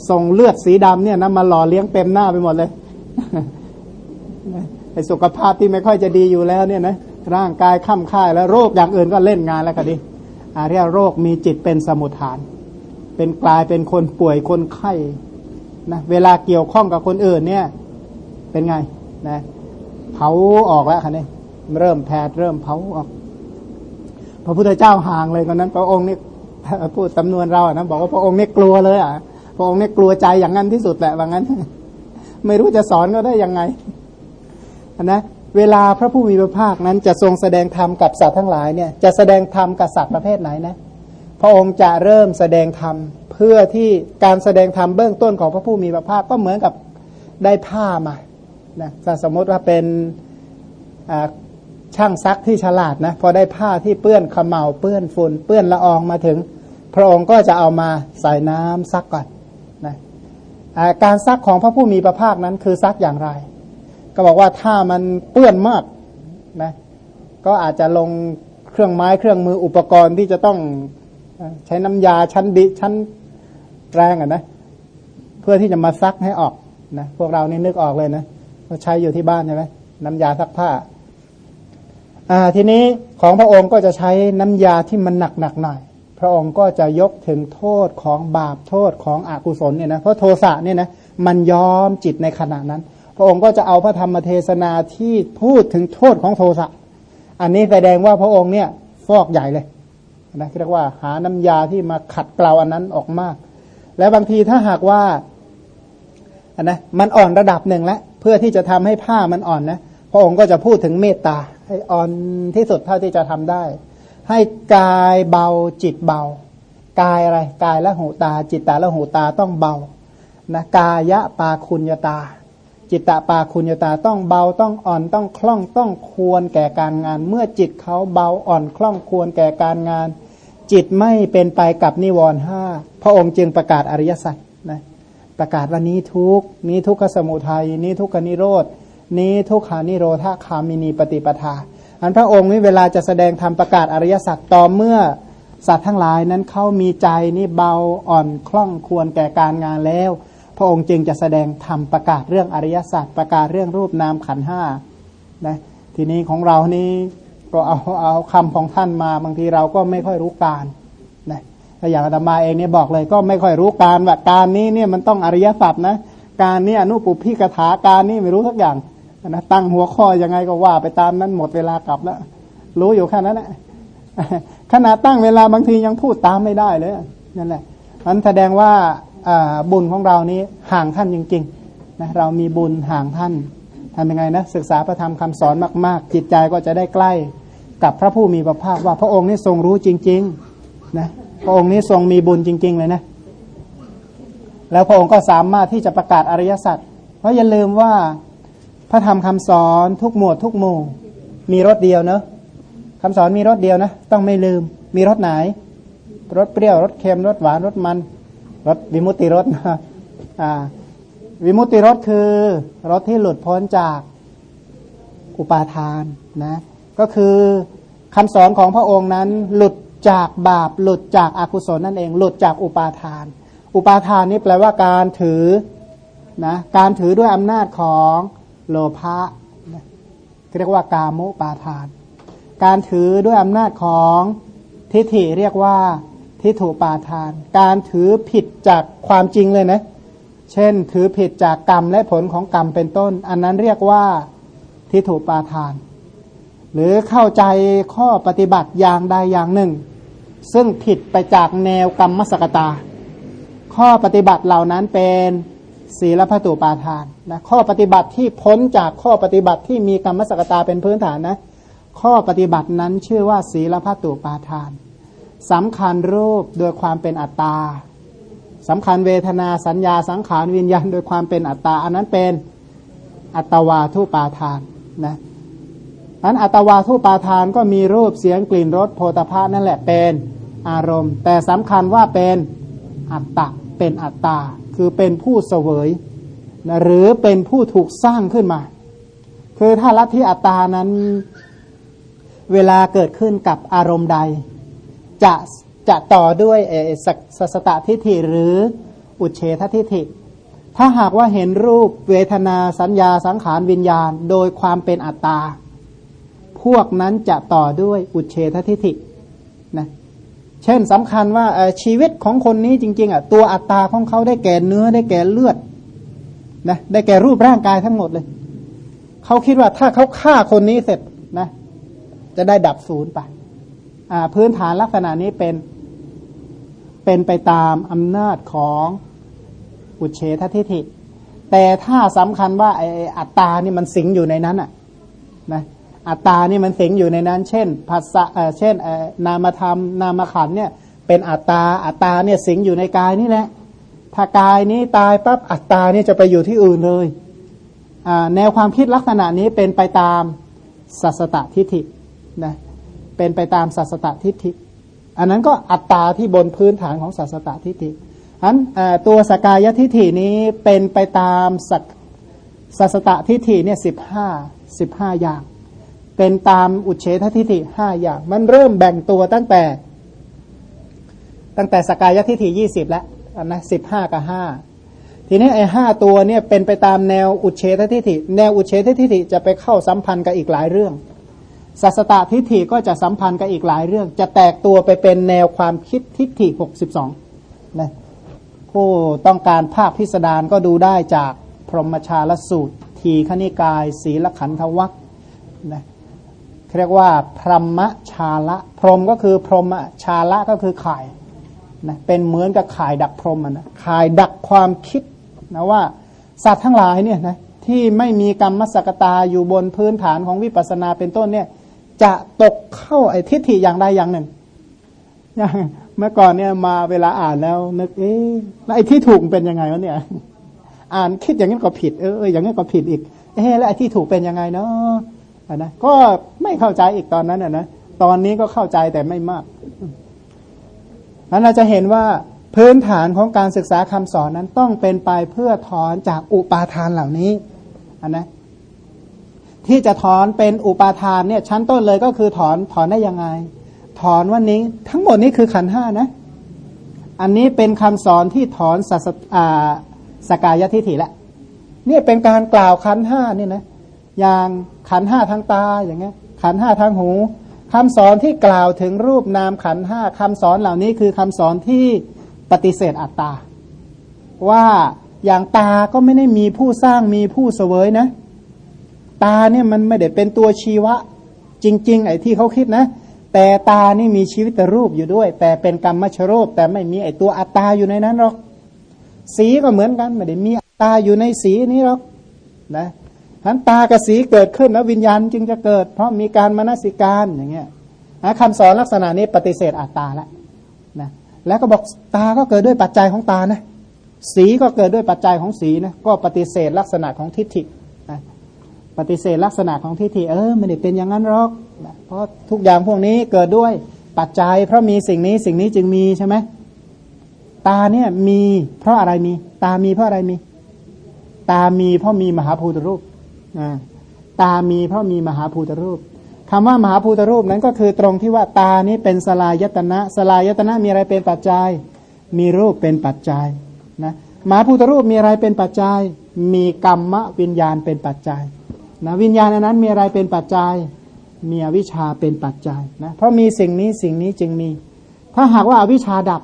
ส่งเลือดสีดำเนี่ยนะมาหล่อเลี้ยงเต็มหน้าไปหมดเลยไอ้สุขภาพที่ไม่ค่อยจะดีอยู่แล้วเนี่ยนะร่างกายค่ำค่ายแล้วโรคอย่างอื่นก็เล่นงานแล้วก็ดีอาเรียกโรคมีจิตเป็นสมุทฐาน เป็นกลายเป็นคนป่วยคนไข้นะเวลาเกี่ยวข้องกับคนอื่นเนี่ย เป็นไงนะเผาออกแล้วคันนี้เริ่มแผดเริ่มเผาออก พระพุทธเจ้าห่างเลยคนนั้น พระองค์นี่พูดจำนวนเราอะนะบอกว่าพระองค์นี่กลัวเลยอะพระองค์นี่กลัวใจอย่างนั้นที่สุดแหละว่างั้น ไม่รู้จะสอนก็ได้ยังไงนะเวลาพระผู้มีพระภาคนั้นจะทรงแสดงธรรมกับสัตว์ทั้งหลายเนี่ยจะแสดงธรรมกับสัตว์ประเภทไหนนะ พระองค์จะเริ่มแสดงธรรมเพื่อที่การแสดงธรรมเบื้องต้นของพระผู้มีพระภาคก็เหมือนกับได้ผ้ามานะสมมติว่าเป็น ช่างซักที่ฉลาดนะพอได้ผ้าที่เปื้อนขมเหลาเปื้อนฝุ่นเปื้อนละอองมาถึง พระองค์ก็จะเอามาใส่น้ำซักก่อนนะการซักของพระผู้มีพระภาคนั้นคือซักอย่างไร ก็บอกว่าถ้ามันเปื้อนมากนะก็อาจจะลงเครื่องไม้เครื่องมืออุปกรณ์ที่จะต้องใช้น้ำยาชั้นดิชั้นแรงอะนะเพื่อที่จะมาซักให้ออกนะพวกเรานี่นึกออกเลยนะเราใช้อยู่ที่บ้านใช่ไหมน้ำยาซักผ้า ทีนี้ของพระองค์ก็จะใช้น้ำยาที่มันหนักหนักหน่อย พระองค์ก็จะยกถึงโทษของบาปโทษของอกุศลเนี่ยนะเพราะโทสะเนี่ยนะมันย้อมจิตในขณะนั้น พระองค์ก็จะเอาพระธรรมเทศนาที่พูดถึงโทษของโทสะอันนี้แสดงว่าพระองค์เนี่ยฟอกใหญ่เลยนะเรียกว่าหาน้ำยาที่มาขัดเกลาอันนั้นออกมาก และบางทีถ้าหากว่าอันนะมันอ่อนระดับหนึ่งแล้วเพื่อที่จะทำให้ผ้ามันอ่อนนะพระองค์ก็จะพูดถึงเมตตา ให้อ่อนที่สุดเท่าที่จะทำได้ ให้กายเบาจิตเบากายอะไรกายและหูตา จิตตาและหูตาต้องเบานะกายะปาคุณยตา จิตตปาคุณยตาต้องเบาต้องอ่อนต้องคล่องต้องควรแก่การงาน เมื่อจิตเขาเบาอ่อนคล่องควรแก่การงาน จิตไม่เป็นไปกับนิวรณ์ห้าพระองค์จึงประกาศอริยสัจนะประกาศว่านี้ทุกนี้ทุกขสมุทัยนี้ทุกขนิโรด นี้ทุกขานิโรธาคามินีปฏิปทา อันพระองค์นี้เวลาจะแสดงธรรมประกาศอริยสัจต่อเมื่อสัตว์ทั้งหลายนั้นเขามีใจนี่เบาอ่อนคล่องควรแก่การงานแล้ว พระองค์จึงจะแสดงธรรมประกาศเรื่องอริยสัจประกาศเรื่องรูปนามขันห้านะทีนี้ของเรานี่ก็เอาเอาคำของท่านมาบางทีเราก็ไม่ค่อยรู้การนะถ้าอย่างอาตมาเองเนี่ยบอกเลยก็ไม่ค่อยรู้การว่าการนี้เนี่ยมันต้องอริยสัจนะการนี้อนุปุพิกถาการนี้ไม่รู้สักอย่าง นะตั้งหัวข้อยังไงก็ว่าไปตามนั้นหมดเวลากลับแล้ว รู้อยู่แค่นั้นแหละขณะตั้งเวลาบางทียังพูดตามไม่ได้เลยนั่นแหละมันแสดงว่าบุญของเรานี้ห่างท่านจริงๆนะเรามีบุญห่างท่านทำยังไงนะศึกษาพระธรรมคำสอนมาก ๆ จิตใจก็จะได้ใกล้กับพระผู้มีพระภาคว่าพระองค์นี้ทรงรู้จริงๆนะพระองค์นี้ทรงมีบุญจริง ๆ เลยนะ แล้วพระองค์ก็สามารถที่จะประกาศอริยสัจเพราะอย่าลืมว่า พระธรรมคำสอนทุกหมวดทุกหมู่ มีรถเดียวเนอะคำสอนมีรถเดียวนะ ต้องไม่ลืม มีรถไหนรถเปรี้ยวรถเค็มรถหวานรถมันรถวิมุติรถนะอ่าวิมุติรถคือรถที่หลุดพ้นจากอุปาทานนะก็คือคำสอนของพระองค์นั้น หลุดจากบาป หลุดจากอากุศลนั่นเอง หลุดจากอุปาทาน อุปาทานนี่แปลว่าการถือนะการถือด้วยอำนาจของ โลภะเรียกว่ากามุปาทาน การถือด้วยอำนาจของทิฏฐิเรียกว่าทิฏฐุปาทาน การถือผิดจากความจริงเลยนะ เช่น ถือผิดจากกรรมและผลของกรรมเป็นต้น อันนั้นเรียกว่าทิฏฐุปาทาน หรือเข้าใจข้อปฏิบัติอย่างใดอย่างหนึ่ง ซึ่งผิดไปจากแนวกรรมมสกตา ข้อปฏิบัติเหล่านั้นเป็น ศีลพัตุปาทานนะข้อปฏิบัติที่พ้นจากข้อปฏิบัติที่มีกรรมสกตาเป็นพื้นฐานนะ ข้อปฏิบัตินั้นชื่อว่า ศีลพัตุปาทานสำคัญรูปโดยความเป็นอัตตาสำคัญเวทนาสัญญาสังขารวิญญาณโดยความเป็นอัตตา อันนั้นเป็นอัตวาทุปาทานนะนั้นอัตวาทุปาทานก็มีรูปเสียงกลิ่นรสโพธภานั่นแหละเป็นอารมณ์ แต่สำคัญว่าเป็นอัตตะเป็นอัตตา คือเป็นผู้เสวยนะหรือเป็นผู้ถูกสร้างขึ้นมา คือถ้าลัทธิอัตตานั้นเวลาเกิดขึ้นกับอารมณ์ใด จะจะต่อด้วยสัสตทิฏฐิหรืออุเฉททิฏฐิ ถ้าหากว่าเห็นรูปเวทนาสัญญาสังขารวิญญาณ โดยความเป็นอัตตา พวกนั้นจะต่อด้วยอุเฉททิฏฐิ เช่นสำคัญว่าชีวิตของคนนี้จริง ๆอะตัวอัตตาของเขาได้แก่เนื้อได้แก่เลือดนะได้แก่รูปร่างกายทั้งหมดเลยเขาคิดว่าถ้าเขาฆ่าคนนี้เสร็จนะ จะได้ดับศูนย์ไปพื้นฐานลักษณะนี้เป็นเป็นไปตามอำนาจของอุเฉททิฏฐิ แต่ถ้าสำคัญว่าไออัตตานี่มันสิงอยู่ในนั้นอะนะ อัตตานี่มันสิงอยู่ในนั้น เช่นภาษาเช่นนามธรรม นามขันเนี่ยเป็นอัตตา อัตตาเนี่ยสิงอยู่ในกายนี่แหละ ถ้ากายนี้ตายปั๊บอัตตานี่จะไปอยู่ที่อื่นเลย แนวความคิดลักษณะนี้เป็นไปตามสัสตตทิฏฐินะเป็นไปตามสัสตตทิฏฐิ อันนั้นก็อัตตาที่บนพื้นฐานของสัสตตทิฏฐิอันตัวสกายทิฏฐินี้เป็นไปตามสัสัสตตทิฏฐิเนี่ยสิบห้าสิบห้าอย่าง เป็นตามอุเฉททิฏฐิห้าอย่าง มันเริ่มแบ่งตัวตั้งแต่ ตั้งแต่สกายทิฏฐิยี่สิบแล้วนะสิบห้ากับห้าทีนี้ไอ้ห้าตัวเนี่ยเป็นไปตามแนวอุเฉททิฏฐิ แนวอุเฉททิฏฐิจะไปเข้าสัมพันธ์กับอีกหลายเรื่องสัสตทิฏฐิก็จะสัมพันธ์กับอีกหลายเรื่อง จะแตกตัวไปเป็นแนวความคิดทิฏฐิหกสิบสองนะผู้ต้องการภาคพิสดารก็ดูได้จากพรหมชาลสูตร ทีขณิกาย ศีลขันธวัคนะ เรียกว่า พรหมชาละ พรหมก็คือพรหมชาละก็คือข่ายนะเป็นเหมือนกับข่ายดักพรหมนะข่ายดักความคิดนะว่าสัตว์ทั้งหลายเนี่ยนะที่ไม่มีกรรมมสกตาอยู่บนพื้นฐานของวิปัสสนาเป็นต้นเนี่ย จะตกเข้าไอ้ทิฏฐิอย่างใดอย่างหนึ่งอย่างเมื่อก่อนเนี่ยมาเวลาอ่านแล้ว นึกเอ๊ะแล้วไอ้ที่ถูกเป็นยังไงวะเนี่ย อ่านคิดอย่างนี้ก็ผิดเอออย่างนี้ก็ผิดอีก เอ๊ะแล้วไอ้ที่ถูกเป็นยังไงเนาะ นะก็ไม่เข้าใจอีกตอนนั้นนะตอนนี้ก็เข้าใจแต่ไม่มากนั้นเราจะเห็นว่าพื้นฐานของการศึกษาคำสอนนั้นต้องเป็นไปเพื่อถอนจากอุปาทานเหล่านี้นนะที่จะถอนเป็นอุปาทานเนี่ยชั้นต้นเลยก็คือถอนถอนได้ยังไง ถอนวันนี้ทั้งหมดนี้คือขันห้านะ อันนี้เป็นคำสอนที่ถอนสัสสกายทิฐิแหละนี่เป็นการกล่าวขันห้านี่นะอย่าง ขันห้าทางตาอย่างเงี้ย ขันห้าทางหูคำสอนที่กล่าวถึงรูปนามขันห้าคำสอนเหล่านี้คือคำสอนที่ปฏิเสธอัตตา ว่าอย่างตาก็ไม่ได้มีผู้สร้างมีผู้เสวยนะ ตาเนี่ยมันไม่ได้เป็นตัวชีวะ จริง ๆ ไอ้ที่เขาคิดนะ แต่ตานี่มีชีวิตรูปอยู่ด้วย แต่เป็นกรรมชโรปแต่ไม่มีไอ้ตัวอัตตาอยู่ในนั้นหรอก สีก็เหมือนกันไม่ได้มีอัตตาอยู่ในสีนี้หรอกนะ นั้นตากระสีเกิดขึ้นแล้ววิญญาณจึงจะเกิด เพราะมีการมนสิการอย่างเงี้ยนะคำสอนลักษณะนี้ปฏิเสธอัตตาแล้วนะแล้วก็บอกตาก็เกิดด้วยปัจจัยของตานะสีก็เกิดด้วยปัจจัยของสีนะก็ปฏิเสธลักษณะของทิฏฐินะปฏิเสธลักษณะของทิฏฐิเออไม่ได้เป็นอย่างนั้นหรอกนะเพราะทุกอย่างพวกนี้เกิดด้วยปัจจัย เพราะมีสิ่งนี้สิ่งนี้จึงมีใช่ไหมตาเนี่ยมีเพราะอะไรมี ตามีเพราะอะไรมี ตามีเพราะมีมหาภูตรูป ตามีเพราะมีมหาภูตรูปคำว่ามหาภูตรูปนั้นก็คือตรงที่ว่าตานี้เป็นสลายตนะสลายตนะมีอะไรเป็นปัจจัย มีรูปเป็นปัจจัยนะมหาภูตรูปมีอะไรเป็นปัจจัย มีกรรมวิญญาณเป็นปัจจัยนะวิญญาณนั้นมีอะไรเป็นปัจจัย มีอวิชชาเป็นปัจจัยนะเพราะมีสิ่งนี้สิ่งนี้จึงมี ถ้าหากว่าอวิชชาดับ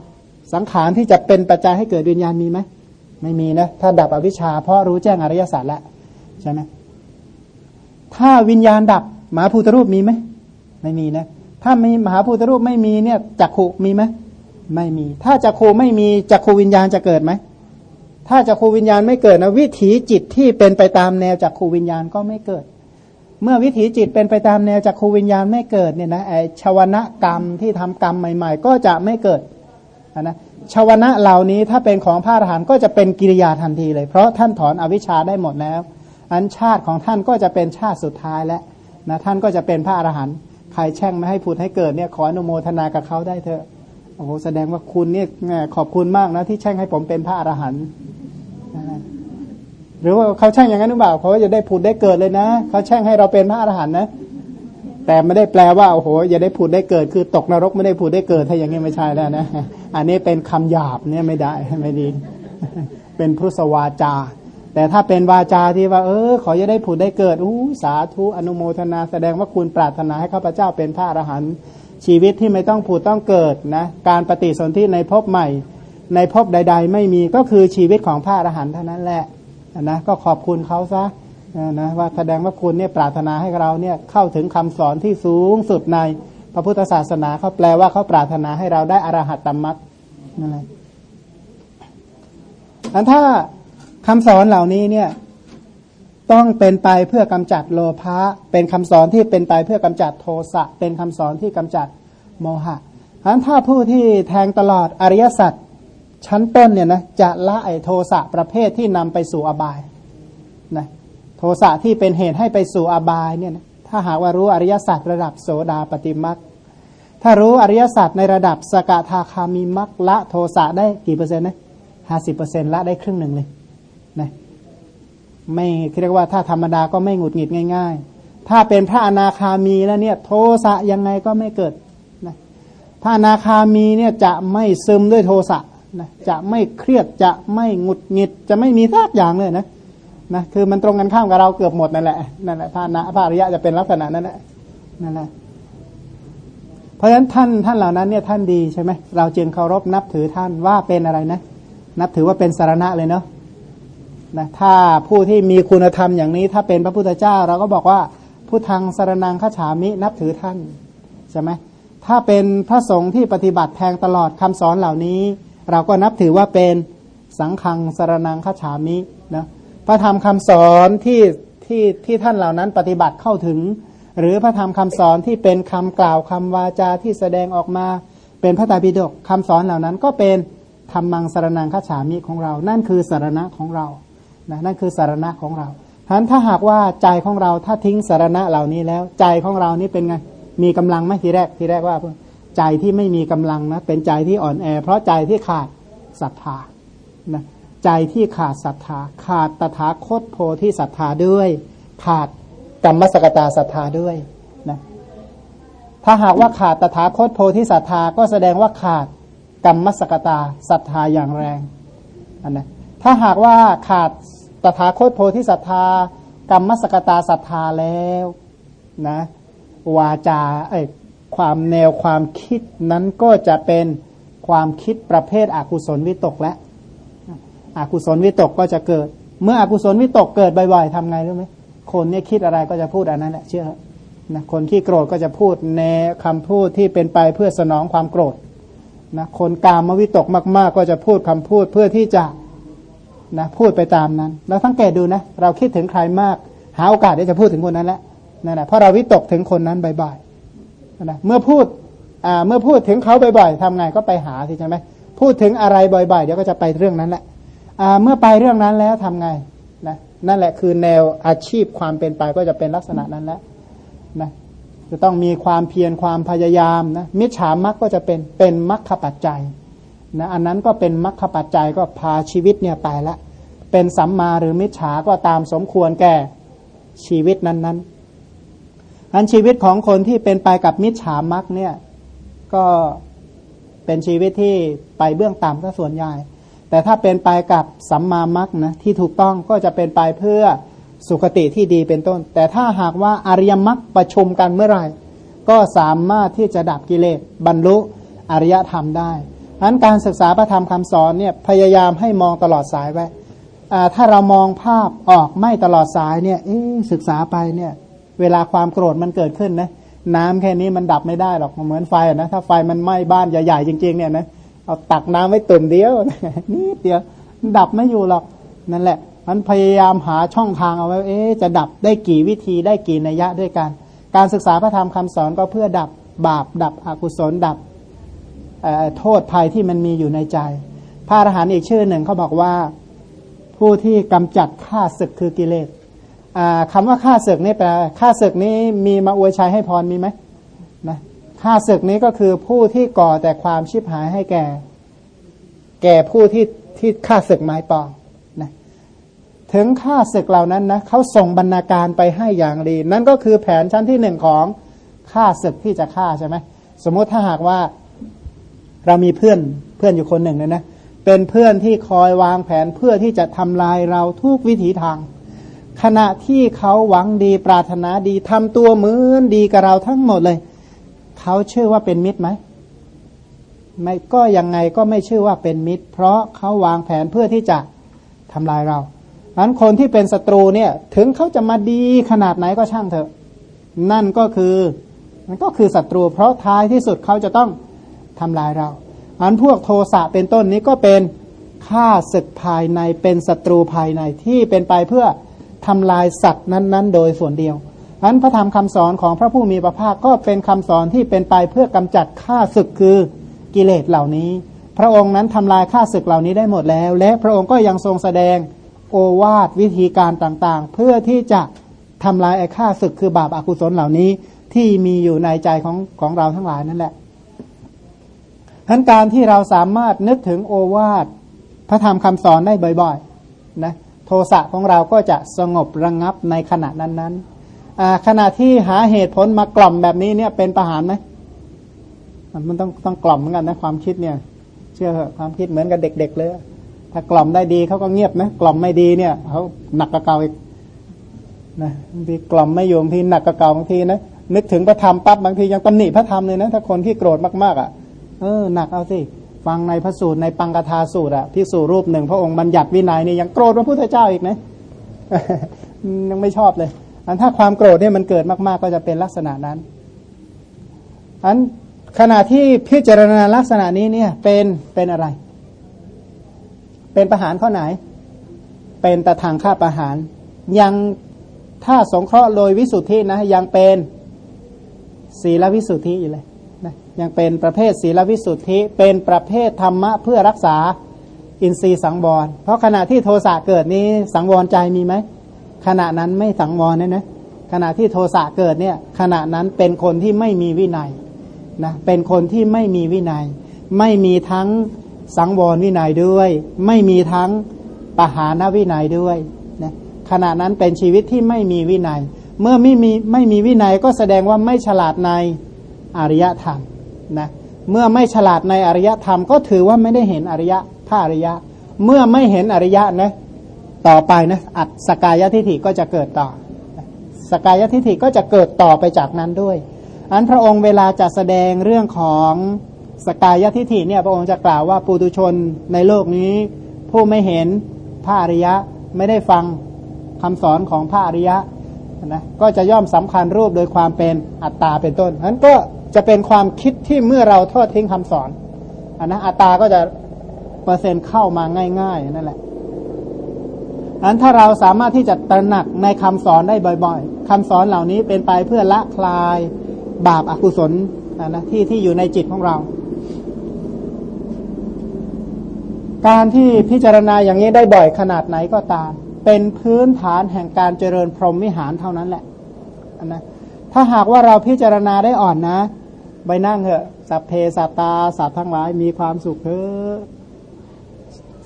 สังขารที่จะเป็นปัจจัยให้เกิดวิญญาณมีไหมไม่มีนะถ้าดับอวิชชาเพราะรู้แจ้งอริยสัจแล้วใช่ไหม ถ้าวิญญาณดับมหาภูตรูปมีไหมไม่มีนะ ถ้ามีมหาภูตรูปไม่มีเนี่ยจักขุมีไหมไม่มี ถ้าจักขุไม่มีจักขุวิญญาณจะเกิดไหมถ้าจักขุวิญญาณไม่เกิดนะวิถีจิตที่เป็นไปตามแนวจักขุวิญญาณก็ไม่เกิด เมื่อวิถีจิตเป็นไปตามแนวจักขุวิญญาณไม่เกิดเนี่ยนะไอชวนะกรรมที่ทำกรรมใหม่ ๆ ก็จะไม่เกิดนะชวนะเหล่านี้ถ้าเป็นของพระอรหันต์ก็จะเป็นกิริยาทันทีเลย เพราะท่านถอนอวิชชาได้หมดแล้ว อันชาติของท่านก็จะเป็นชาติสุดท้ายแล้วนะท่านก็จะเป็นพระอรหันต์ใครแช่งไม่ให้ผุดให้เกิดเนี่ยขออนุโมทนากับเขาได้เถอะโอ้โหแสดงว่าคุณเนี่ยขอบคุณมากนะที่แช่งให้ผมเป็นพระอรหันต์หรือว่าเขาแช่งอย่างนั้นหรือเปล่าเขาจะได้ผุดได้เกิดเลยนะเขาแช่งให้เราเป็นพระอรหันต์นะแต่ไม่ได้แปลว่าโอ้โหอย่าได้ผุดได้เกิด คือตกนรกไม่ได้ผุดได้เกิดถ้าอย่างนี้ไม่ใช่แล้วนะ อันนี้เป็นคำหยาบเนี่ยไม่ได้ไม่ดี เป็นพุทธวาจา แต่ถ้าเป็นวาจาที่ว่า เออ ขอจะได้ผุดได้เกิดอู้สาธุอนุโมทนา แสดงว่าคุณปรารถนาให้ข้าพเจ้าเป็นพระอรหันต์ชีวิตที่ไม่ต้องผุดต้องเกิดนะการปฏิสนธิในภพใหม่ ในภพใด ๆ ไม่มีก็คือชีวิตของพระอรหันต์เท่านั้นแหละนะก็ขอบคุณเขาซะนะว่าแสดงว่าคุณเนี่ยปรารถนาให้เราเนี่ยเข้าถึงคำสอนที่สูงสุดในพระพุทธศาสนาเขาแปลว่าเขาปรารถนาให้เราได้อรหัตตมรรคนั่นแหละอันถ้า คำสอนเหล่านี้เนี่ยต้องเป็นไปเพื่อกำจัดโลภะ เป็นคำสอนที่เป็นไปเพื่อกำจัดโทสะ เป็นคำสอนที่กำจัดโมหะอันถ้าผู้ที่แทงตลอดอริยสัจชั้นต้นเนี่ยนะจะละไอโทสะประเภทที่นำไปสู่อบายนะโทสะที่เป็นเหตุให้ไปสู่อบายเนี่ยนะถ้าหากว่ารู้อริยสัจระดับโสดาปฏิมักถ้ารู้อริยสัจในระดับสกทาคามีมักละโทสะได้กี่เปอร์เซ็นต์นะห้าสิบเปอร์เซ็นต์ละได้ครึ่งหนึ่งเลย นะไม่เรียกว่าถ้าธรรมดาก็ไม่หงุดหงิดง่าย ๆ ถ้าเป็นพระอนาคามีแล้วเนี่ย โทสะยังไงก็ไม่เกิดนะพระอนาคามีเนี่ยจะไม่ซึมด้วยโทสะนะจะไม่เครียดจะไม่หงุดหงิด จะไม่มีทักอย่างเลยนะนะคือมันตรงกันข้ามกับเราเกือบหมดนั่นแหละนั่นแหละพระนะพระอริยะจะเป็นลักษณะนั้นแหละนั่นแหละเพราะฉะนั้นท่านท่านเหล่านั้นเนี่ยท่านดีใช่ไหมเราจึงเคารพนับถือท่านว่าเป็นอะไรนะ นับถือว่าเป็นสารณะเลยเนาะ นะถ้าผู้ที่มีคุณธรรมอย่างนี้ ถ้าเป็นพระพุทธเจ้า เราก็บอกว่าผู้ทางสารนังข้าฉามินับถือท่านใช่ไหมถ้าเป็นพระสงฆ์ที่ปฏิบัติแทงตลอดคำสอนเหล่านี้ เราก็นับถือว่าเป็นสังฆังสารนังข้าฉามินะพระธรรมคำสอนที่ที่ที่ท่านเหล่านั้นปฏิบัติเข้าถึง หรือพระธรรมคำสอนที่เป็นคำกล่าวคำวาจาที่แสดงออกมา เป็นพระไตรปิฎกคำสอนเหล่านั้นก็เป็นธรรมังสารนังข้าฉามิของเรา นั่นคือสารณะของเรา นะนั่นคือสารณะของเราฉะนั้นถ้าหากว่าใจของเราถ้าทิ้งสารณะเหล่านี้แล้ว ใจของเรานี่เป็นไง มีกำลังไหมทีแรกทีแรกว่าใจที่ไม่มีกำลังนะเป็นใจที่อ่อนแอ เพราะใจที่ขาดศรัทธานะใจที่ขาดศรัทธา ขาดตถาคตโพธิศรัทธาด้วย ขาดกรรมสกตาศรัทธาด้วยนะถ้าหากว่าขาดตถาคตโพธิศรัทธาก็แสดงว่าขาดกรรมสกตาศรัทธาอย่างแรงอันนะถ้าหากว่าขาด ถาคตโพธิศรัทธากรรมสกตาศรัทธาแล้วนะวาจาไอความแนวความคิดนั้นก็จะเป็นความคิดประเภทอกุศลวิตกและอกุศลวิตกก็จะเกิด เมื่ออกุศลวิตกเกิดบ่อยๆทำไงรู้ไหมคนเนี่ยคิดอะไรก็จะพูดอันนั้นแหละเชื่อนะคนขี้โกรธก็จะพูดในคำพูดที่เป็นไปเพื่อสนองความโกรธนะคนกามวิตกมาก ๆ ก็จะพูดคำพูดเพื่อที่จะ นะพูดไปตามนั้นเราสังเกตดูนะ เราคิดถึงใครมาก หาโอกาสที่จะพูดถึงคนนั้นแหละนั่นแหละเพราะเราวิตกถึงคนนั้นบ่อยๆนะเมื่อพูดอ่าเมื่อพูดถึงเขาบ่อยๆทำไงก็ไปหาสิใช่ไหมพูดถึงอะไรบ่อยๆ เดี๋ยวก็จะไปเรื่องนั้นแหละอ่าเมื่อไปเรื่องนั้นแล้วทำไงนะนั่นแหละคือแนวอาชีพความเป็นไปก็จะเป็นลักษณะนั้นแล้วนะจะต้องมีความเพียรความพยายามนะมิจฉามักก็จะเป็นเป็นมัคคปัจจัย นะอันนั้นก็เป็นมรรคปัจจัยก็พาชีวิตเนี่ยไปละ เป็นสัมมาหรือมิจฉาก็ตามสมควรแก่ชีวิตนั้นๆอันชีวิตของคนที่เป็นไปกับมิจฉามรรคเนี่ยก็เป็นชีวิตที่ไปเบื้องต่ำก็ส่วนใหญ่ แต่ถ้าเป็นไปกับสัมมามรรคนะที่ถูกต้องก็จะเป็นไปเพื่อสุขติที่ดีเป็นต้น แต่ถ้าหากว่าอริยมรรคประชุมกันเมื่อไหร่ ก็สามารถที่จะดับกิเลสบรรลุอริยธรรมได้ อันการศึกษาพระธรรมคำสอนเนี่ยพยายามให้มองตลอดสายไว้ถ้าเรามองภาพออกไม่ตลอดสายเนี่ยศึกษาไปเนี่ย เวลาความโกรธมันเกิดขึ้นนะน้ำแค่นี้มันดับไม่ได้หรอกเหมือนไฟนะถ้าไฟมันไหม้บ้านใหญ่ๆจริง ๆ เนี่ยนะเอาตักน้ำไว้ตุ่มเดียวนิดเดียวดับไม่อยู่หรอกนั่นแหละมันพยายามหาช่องทางเอาไว้เอ๊จะดับได้กี่วิธีได้กี่นัยยะด้วยกัน การศึกษาพระธรรมคำสอนก็เพื่อดับบาปดับอกุศลดับ โทษภัยที่มันมีอยู่ในใจ พระอรหันต์อีกชื่อหนึ่งเขาบอกว่าผู้ที่กำจัดข้าศึกคือกิเลสคำว่าข้าศึกนี่แปลข้าศึกนี้มีมาอวยชัยให้พรมีไหมนะข้าศึกนี้ก็คือผู้ที่ก่อแต่ความชิบหายให้แก่ แก่ผู้ที่ที่ข้าศึกไม้ปองนะถึงข้าศึกเหล่านั้นนะเขาส่งบรรณาการไปให้อย่างดี นั่นก็คือแผนชั้นที่หนึ่งของข้าศึกที่จะฆ่าใช่ไหมสมมติถ้าหากว่า เรามีเพื่อนเพื่อนอยู่คนหนึ่งเนี่ยนะ เป็นเพื่อนที่คอยวางแผนเพื่อที่จะทำลายเราทุกวิถีทาง ขณะที่เขาหวังดีปรารถนาดีทำตัวเหมือนดีกับเราทั้งหมดเลย เขาเชื่อว่าเป็นมิตรไหมไม่ก็ยังไงก็ไม่ชื่อว่าเป็นมิตร เพราะเขาวางแผนเพื่อที่จะทำลายเราอันคนที่เป็นศัตรูเนี่ยถึงเขาจะมาดีขนาดไหนก็ช่างเถอะ นั่นก็คือมันก็คือศัตรู เพราะท้ายที่สุดเขาจะต้อง ทำลายเราอันพวกโทสะเป็นต้นนี้ก็เป็นฆ่าศึกภายในเป็นศัตรูภายในที่เป็นไปเพื่อทำลายสัตว์นั้น ๆ โดยส่วนเดียวอันพระธรรมคำสอนของพระผู้มีพระภาคก็เป็นคำสอนที่เป็นไปเพื่อกำจัดฆ่าศึกคือกิเลสเหล่านี้ พระองค์นั้นทำลายฆ่าศึกเหล่านี้ได้หมดแล้ว และพระองค์ก็ยังทรงแสดงโอวาทวิธีการต่างๆ เพื่อที่จะทำลายไอ้ฆ่าศึกคือบาปอากุศลเหล่านี้ที่มีอยู่ในใจของของเราทั้งหลายนั่นแหละ ทั้นการที่เราสามารถนึกถึงโอวาทพระธรรมคำสอนได้บ่อยๆนะโทสะของเราก็จะสงบระงงับในขณะนั้นๆขณะที่หาเหตุผลมากล่อมแบบนี้เนี่ยเป็นประหารไหมมันต้องต้องกล่อมเหมือนกันนะความคิดเนี่ย เชื่อความคิดเหมือนกับเด็ก ๆ เลย ถ้ากล่อมได้ดีเขาก็เงียบนะกล่อมไม่ดีเนี่ยเขาหนักกระเกาอีกนะบางทีกล่อมไม่อยู่บางทีหนักกระเกาบางทีนะนึกถึงพระธรรมปั๊บบางทียังตำหนิพระธรรมเลยนะถ้าคนที่โกรธมากๆอะ เออหนักเอาสิฟังในพระสูตรในปังกทาสูตรอะพิสูรรูปหนึ่งพระองค์บัญญัติวินัยนี่ยังโกรธพระพุทธเจ้าอีกนะยังไม่ชอบเลยอันถ้าความโกรธเนี่ยมันเกิดมากๆก็จะเป็นลักษณะนั้นอันขณะที่พิจารณาลักษณะนี้เนี่ยเป็นเป็นอะไร เป็นประหารข้อไหน เป็นตะทางฆ่าประหาร ยังถ้าสงเคราะห์โดยวิสุทธินะยังเป็นศีลวิสุทธิอยู่เลย ยังเป็นประเภทศีลวิสุทธิ เป็นประเภทธรรมะเพื่อรักษาอินทรีย์สังวร เพราะขณะที่โทสะเกิดนี้สังวรใจมีไหมขณะนั้นไม่สังวรเนี่ยนะขณะที่โทสะเกิดเนี่ยขณะนั้นเป็นคนที่ไม่มีวินัยนะเป็นคนที่ไม่มีวินัย ไม่มีทั้งสังวรวินัยด้วย ไม่มีทั้งปหานวินัยด้วยนะขณะนั้นเป็นชีวิตที่ไม่มีวินัย เมื่อไม่มีไม่มีวินัยก็แสดงว่าไม่ฉลาดใน อริยธรรมนะเมื่อไม่ฉลาดในอริยธรรม ก็ถือว่าไม่ได้เห็นอริยะพระอริยะ เมื่อไม่เห็นอริยะนะต่อไปนะอัดสกายทิฏฐิก็จะเกิดต่อ สกายทิฏฐิก็จะเกิดต่อไปจากนั้นด้วยอันพระองค์เวลาจะแสดงเรื่องของสกายทิฏฐิเนี่ยพระองค์จะกล่าวว่าปุตุชนในโลกนี้ ผู้ไม่เห็นพระอริยะไม่ได้ฟังคำสอนของพระอริยะนะก็จะย่อมสำคัญรูปโดยความเป็นอัตตาเป็นต้นนั้นก็ จะเป็นความคิดที่เมื่อเราทอดทิ้งคำสอนอันนะอัตตาก็จะเปอร์เซ็นต์เข้ามาง่ายๆนั่นแหละนั้นถ้าเราสามารถที่จะตระหนักในคำสอนได้บ่อยๆคำสอนเหล่านี้เป็นไปเพื่อละคลายบาปอากุศลนะที่ที่อยู่ในจิตของเรา การที่พิจารณาอย่างนี้ได้บ่อยขนาดไหนก็ตาม เป็นพื้นฐานแห่งการเจริญพรหมวิหารเท่านั้นแหละนะ ถ้าหากว่าเราพิจารณาได้อ่อนนะ ไปนั่งเถอะ สัพเพสัตตาสัตว์ทั้งหลายมีความสุขเถอะ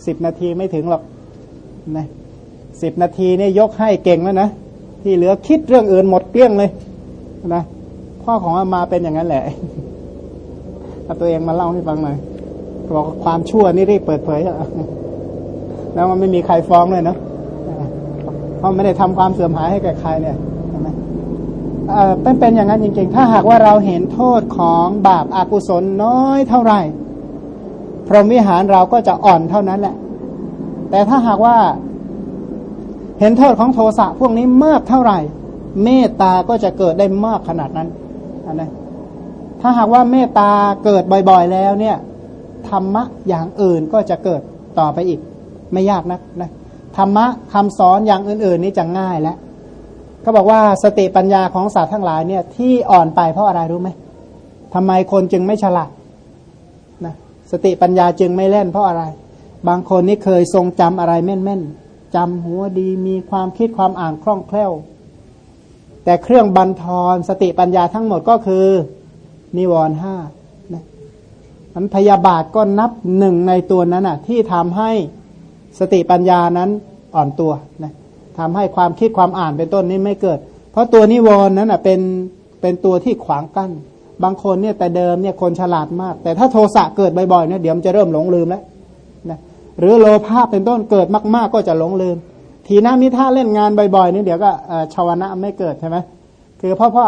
สิบนาทีไม่ถึงหรอกนะสิบนาทีนี่ยกให้เก่งแล้วนะ ที่เหลือคิดเรื่องอื่นหมดเกลี้ยงเลยนะพ่อของอามาเป็นอย่างนั้นแหละเอาตัวเองมาเล่าให้ฟังหน่อยบอกความชั่วนี่รีบเปิดเผยแล้วมันไม่มีใครฟ้องเลยเนาะเพราะไม่ได้ทำความเสื่อมหายให้แก่ใครเนี่ย เป็นเป็นอย่างนั้นจริงๆ ถ้าหากว่าเราเห็นโทษของบาปอากุศลน้อยเท่าไหร่ พรหมวิหารเราก็จะอ่อนเท่านั้นแหละ แต่ถ้าหากว่าเห็นโทษของโทสะพวกนี้มากเท่าไหร่ เมตตาก็จะเกิดได้มากขนาดนั้นนะถ้าหากว่าเมตตาเกิดบ่อยๆแล้วเนี่ยธรรมะอย่างอื่นก็จะเกิดต่อไปอีก ไม่ยากนักนะธรรมะคำสอนอย่างอื่นๆนี้จะง่ายแล้ว ก็บอกว่าสติปัญญาของสัตว์ทั้งหลายเนี่ยที่อ่อนไปเพราะอะไรรู้ไหมทำไมคนจึงไม่ฉลาดนะสติปัญญาจึงไม่เล่นเพราะอะไร บางคนนี่เคยทรงจำอะไรแม่นๆจำหัวดีมีความคิดความอ่านคล่องแคล่ว แต่เครื่องบันทอนสติปัญญาทั้งหมดก็คือนิวรณ์ห้านะมันพยาบาทก็นับหนึ่งในตัวนั้นอะ ที่ทำให้สติปัญญานั้นอ่อนตัวนะ ทำให้ความคิดความอ่านเป็นต้นนี้ไม่เกิด เพราะตัวนิวรณ์นั้นอะเป็นเป็นตัวที่ขวางกั้น บางคนเนี่ยแต่เดิมเนี่ยคนฉลาดมาก แต่ถ้าโทสะเกิดบ่อยๆเนี่ยเดี๋ยวมันจะเริ่มหลงลืมแล้วนะหรือโลภะเป็นต้นเกิดมาก ๆ ก็จะหลงลืม ทีนามิท่าเล่นงานบ่อยๆนี่เดี๋ยวก็ชาวนะไม่เกิดใช่ไหมคือเพราะเพราะ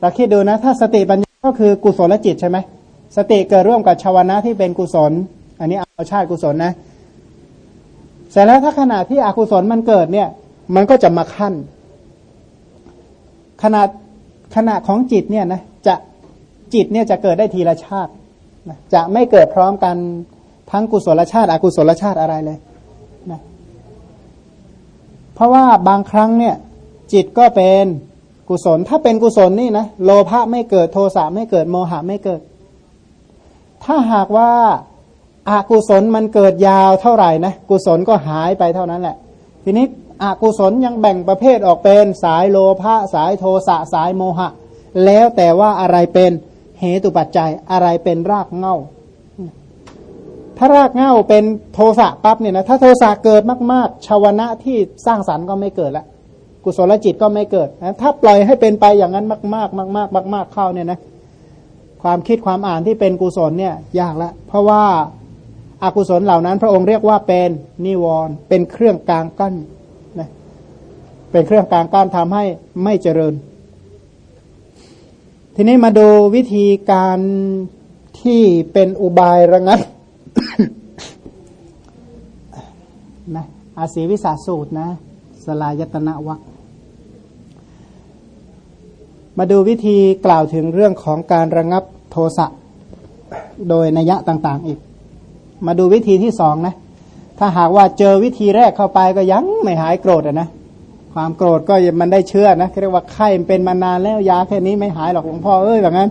เราคิดดูนะ ถ้าสติปัญญาก็คือกุศลจิตใช่ไหมสติเกิดร่วมกับชาวนะที่เป็นกุศล อันนี้เอาชาติกุศลนะ เสร็จแล้วถ้าขณะที่อกุศลมันเกิดเนี่ย มันก็จะมาขั้นขนาดขณะของจิตเนี่ยนะจะจิตเนี่ยจะเกิดได้ทีละชาติจะไม่เกิดพร้อมกันทั้งกุศลชาติ อกุศลชาติอะไรเลยนะเพราะว่าบางครั้งเนี่ย จิตก็เป็นกุศล ถ้าเป็นกุศลนี่นะโลภะไม่เกิดโทสะไม่เกิดโมหะไม่เกิด ถ้าหากว่า อกุศลมันเกิดยาวเท่าไหร่นะกุศลก็หายไปเท่านั้นแหละ ทีนี้อกุศลยังแบ่งประเภทออกเป็นสายโลภะสายโทสะสายโมหะ แล้วแต่ว่าอะไรเป็นเหตุปัจจัยอะไรเป็นรากเง้าถ้ารากเง้าเป็นโทสะปั๊บเนี่ยนะถ้าโทสะเกิดมากๆชาวนะที่สร้างสรรค์ก็ไม่เกิดละกุศลจิตก็ไม่เกิดนะถ้าปล่อยให้เป็นไปอย่างนั้นมาก ๆ มาก ๆ มาก ๆ เข้าเนี่ยนะความคิดความอ่านที่เป็นกุศลเนี่ยยากละเพราะว่า อากุศลเหล่านั้น พระองค์เรียกว่าเป็นนิวรณ์เป็นเครื่องกลางกั้นนะเป็นเครื่องกลางกั้นทำให้ไม่เจริญ ทีนี้มาดูวิธีการที่เป็นอุบายระงับนะอาศีวิสาสูตรนะ สลายตนะวักมาดูวิธีกล่าวถึงเรื่องของการระงับโทสะโดยนัยยะต่าง ๆ อีก มาดูวิธีที่สองนะ ถ้าหากว่าเจอวิธีแรกเข้าไปก็ยังไม่หายโกรธนะ ความโกรธก็มันได้เชื่อนะเรียกว่าไข้เป็นมานานแล้วยาแค่นี้ไม่หายหรอกหลวงพ่อเอ้ยแบบนั้น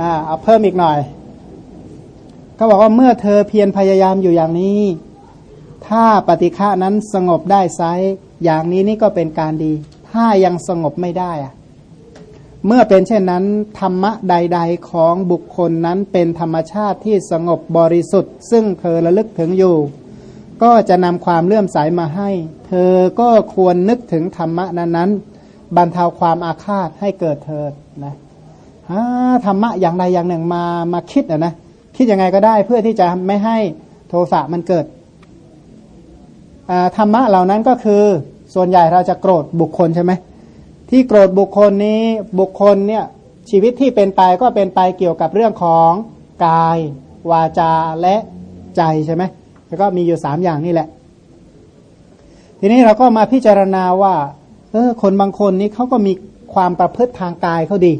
อ่าเอาเพิ่มอีกหน่อยเขาบอกว่าเมื่อเธอเพียรพยายามอยู่อย่างนี้ ถ้าปฏิฆานั้นสงบได้ไซอย่างนี้นี่ก็เป็นการดี ถ้ายังสงบไม่ได้อะ เมื่อเป็นเช่นนั้น ธรรมะใด ๆ ของบุคคลนั้นเป็นธรรมชาติที่สงบบริสุทธิ์ ซึ่งเธอระลึกถึงอยู่ ก็จะนำความเลื่อมใสมาให้ เธอก็ควรนึกถึงธรรมะนั้นๆบรรเทาความอาฆาตให้เกิดเถิดนะธรรมะอย่างใดอย่างหนึ่งมามาคิดอะนะคิดยังไงก็ได้เพื่อที่จะไม่ให้โทสะมันเกิดธรรมะเหล่านั้นก็คือส่วนใหญ่เราจะโกรธบุคคลใช่ไหม ที่โกรธบุคคลนี้บุคคลเนี่ยชีวิตที่เป็นไปก็เป็นไปเกี่ยวกับเรื่องของกาย วาจาและใจใช่ไหมแล้วก็มีอยู่สามอย่างนี่แหละ ทีนี้เราก็มาพิจารณาว่า เออคนบางคนนี้เขาก็มีความประพฤติทางกายเขาดี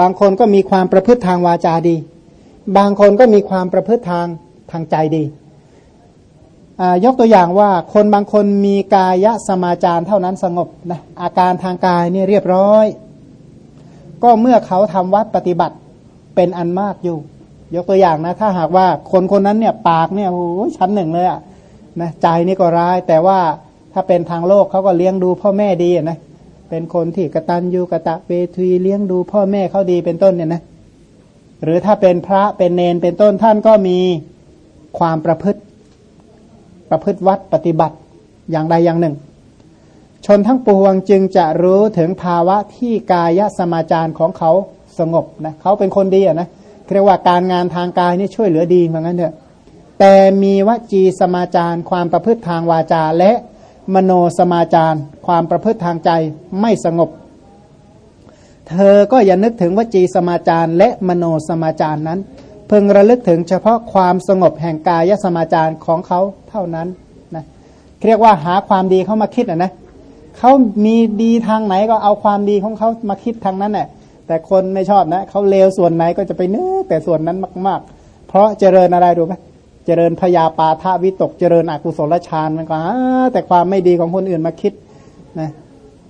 บางคนก็มีความประพฤติทางวาจาดี บางคนก็มีความประพฤติทางทางใจดี ยกตัวอย่างว่าคนบางคนมีกายสมาจารเท่านั้นสงบนะอาการทางกายนี่เรียบร้อย ก็เมื่อเขาทำวัดปฏิบัติเป็นอันมากอยู่ ยกตัวอย่างนะ ถ้าหากว่าคนคนนั้นเนี่ยปากเนี่ยโอ้ยชั้นหนึ่งเลยอะนะใจนี่ก็ร้าย แต่ว่าถ้าเป็นทางโลกเขาก็เลี้ยงดูพ่อแม่ดีนะเป็นคนที่กระตัญญูกระตะเวทีเลี้ยงดูพ่อแม่เขาดีเป็นต้นเนี่ยนะหรือถ้าเป็นพระเป็นเนนเป็นต้นท่านก็มีความประพฤติ ประพฤติวัดปฏิบัติอย่างใดอย่างหนึ่ง ชนทั้งปวงจึงจะรู้ถึงภาวะที่กายสมาจารของเขาสงบนะเขาเป็นคนดีอะนะเรียกว่าการงานทางกายนี่ช่วยเหลือดีเหมือนกันเถอะแต่มีวจีสมาจารความประพฤติทางวาจาและมโนสมาจารความประพฤติทางใจไม่สงบ เธอก็อย่านึกถึงวจีสมาจารและมโนสมาจารนั้น พึงระลึกถึงเฉพาะความสงบแห่งกายสมาจารของเขาเท่านั้นนะเรียกว่าหาความดีเขามาคิดอะนะเขามีดีทางไหนก็เอาความดีของเขามาคิดทางนั้นแหละแต่คนไม่ชอบนะเขาเลวส่วนไหนก็จะไปนึกแต่ส่วนนั้นมาก ๆ เพราะเจริญอะไรดูไหมเจริญพยาปาทาวิตกเจริญอกุศลฌานมันก็แต่ความไม่ดีของคนอื่นมาคิดนะ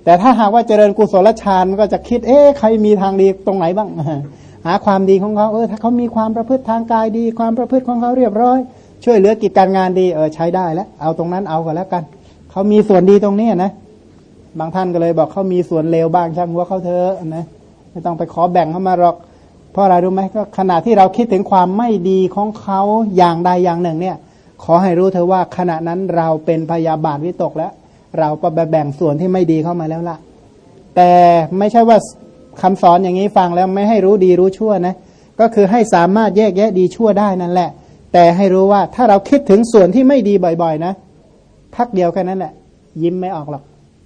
แต่ถ้าหากว่าเจริญกุศลฌานก็จะคิด เอ๊ะใครมีทางดีตรงไหนบ้าง หาความดีของเขาเออถ้าเขามีความประพฤติทางกายดี ความประพฤติของเขาเรียบร้อย ช่วยเหลือกิจการงานดีเออใช้ได้แล้วเอาตรงนั้นเอาก็แล้วกันเขามีส่วนดีตรงนี้นะบางท่านก็เลยบอกเขามีส่วนเลวบ้างช่างหัวเขาเถอะนะไม่ต้องไปขอแบ่งเขามาหรอก เพราะอะไรรู้ไหมก็ขณะที่เราคิดถึงความไม่ดีของเขาอย่างใดอย่างหนึ่งเนี่ย ขอให้รู้เธอว่าขณะนั้นเราเป็นพยาบาทวิตกแล้ว เราก็ไปแบ่งส่วนที่ไม่ดีเข้ามาแล้วล่ะ แต่ไม่ใช่ว่า คำสอนอย่างนี้ฟังแล้วไม่ให้รู้ดีรู้ชั่วนะ ก็คือให้สามารถแยกแยะดีชั่วได้นั่นแหละ แต่ให้รู้ว่าถ้าเราคิดถึงส่วนที่ไม่ดีบ่อย ๆ นะพักเดียวแค่นั้นแหละ ยิ้มไม่ออกหรอก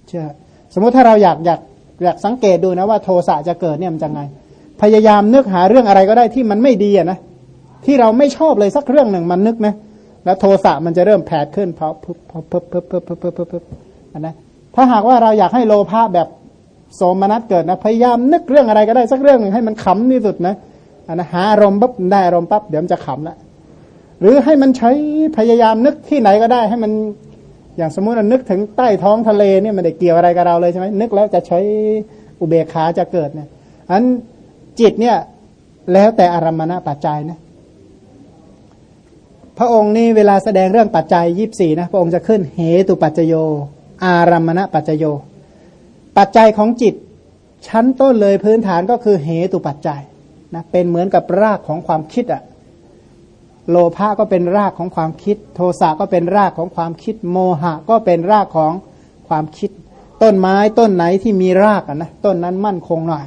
เชื่อ สมมุติถ้าเราอยากอยากอยากสังเกตดูนะว่าโทสะจะเกิดเนี่ยมันจะไง พยายามนึกหาเรื่องอะไรก็ได้ที่มันไม่ดีนะที่เราไม่ชอบเลยสักเรื่องหนึ่งมันนึกนะแล้วโทสะมันจะเริ่มแผดขึ้นเพราะเพิ่มเพิ่มเพิ่มเพิ่มเพิ่มเพิ่มนะถ้าหากว่าเราอยากให้โลภะแบบ โสมนัสเกิดนะพยายามนึกเรื่องอะไรก็ได้สักเรื่องหนึ่งให้มันขำที่สุดนะอันนะหาอารมณ์ปั๊บได้อารมณ์ปั๊บเดี๋ยวมันจะขำละหรือให้มันใช้พยายามนึกที่ไหนก็ได้ ให้มันอย่างสมมุติเรานึกถึงใต้ท้องทะเลเนี่ยมันได้เกี่ยวอะไรกับเราเลยใช่ไหมนึกแล้วจะใช้อุเบกขาจะเกิดเนี่ยอันจิตเนี่ยแล้วแต่อารมณะปัจจัยนะพระองค์นี่เวลาแสดงเรื่องปัจจัยยีิบสี่นะพระองค์จะขึ้นเหตุปัจจโย อารมณะปัจจโย ปัจจัยของจิต ชั้นต้นเลยพื้นฐานก็คือเหตุปัจจัยนะเป็นเหมือนกับรากของความคิดอะโลภะก็เป็นรากของความคิด โทสะก็เป็นรากของความคิด โมหะก็เป็นรากของความคิด ต้นไม้ต้นไหนที่มีรากนะต้นนั้นมั่นคงหน่อย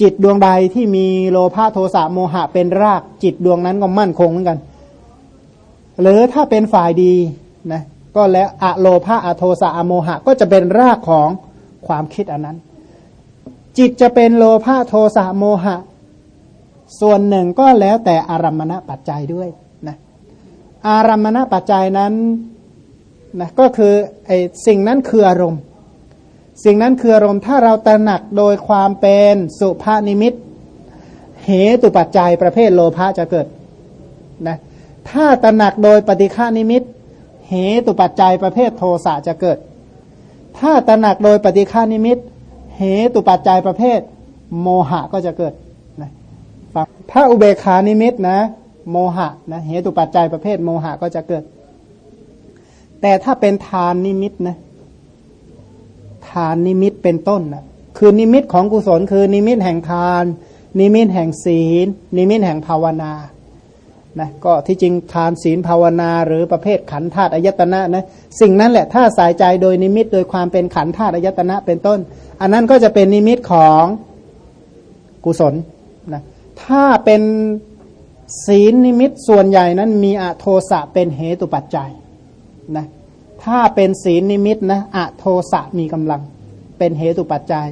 จิตดวงใดที่มีโลภะโทสะโมหะเป็นรากจิตดวงนั้นก็มั่นคงเหมือนกัน หรือถ้าเป็นฝ่ายดีนะก็แล้วอะโลภาอะโทสะอะโมหะก็จะเป็นรากของ ความคิดอันนั้น จิตจะเป็นโลภาโทสะโมหะ ส่วนหนึ่งก็แล้วแต่อารัมมณปัจจัยด้วยนะอารัมมณปัจจัยนั้นนะก็คือไอสิ่งนั้นคืออารมณ์ สิ่งนั้นคืออารมณ์ถ้าเราตระหนักโดยความเป็นสุภานิมิตเหตุปัจจัยประเภทโลภะจะเกิดนะถ้าตระหนักโดยปฏิฆานิมิตเหตุปัจจัยประเภทโทสะจะเกิด ถ้าตระหนักโดยปฏิฆานิมิต เหตุปัจจัยประเภท โมหะก็จะเกิดนะถ้าอุเบกขานิมิตนะ โมหะนะเหตุปัจจัยประเภทโมหะก็จะเกิด แต่ถ้าเป็นทานนิมิตนะทานนิมิตเป็นต้นนะคือนิมิตของกุศลคือนิมิตแห่งทาน นิมิตแห่งศีล นิมิตแห่งภาวนา นะก็ที่จริงทานศีลภาวนาหรือประเภทขันธาตุอายตนะนะสิ่งนั้นแหละถ้าใส่ใจโดยนิมิตโดยความเป็นขันธาตุอายตนะเป็นต้น อันนั้นก็จะเป็นนิมิตของกุศลนะถ้าเป็นศีลนิมิตส่วนใหญ่นั้นมีอโทสะเป็นเหตุปัจจัยนะถ้าเป็นศีลนิมิตนะอโทสะมีกำลังเป็นเหตุปัจจัย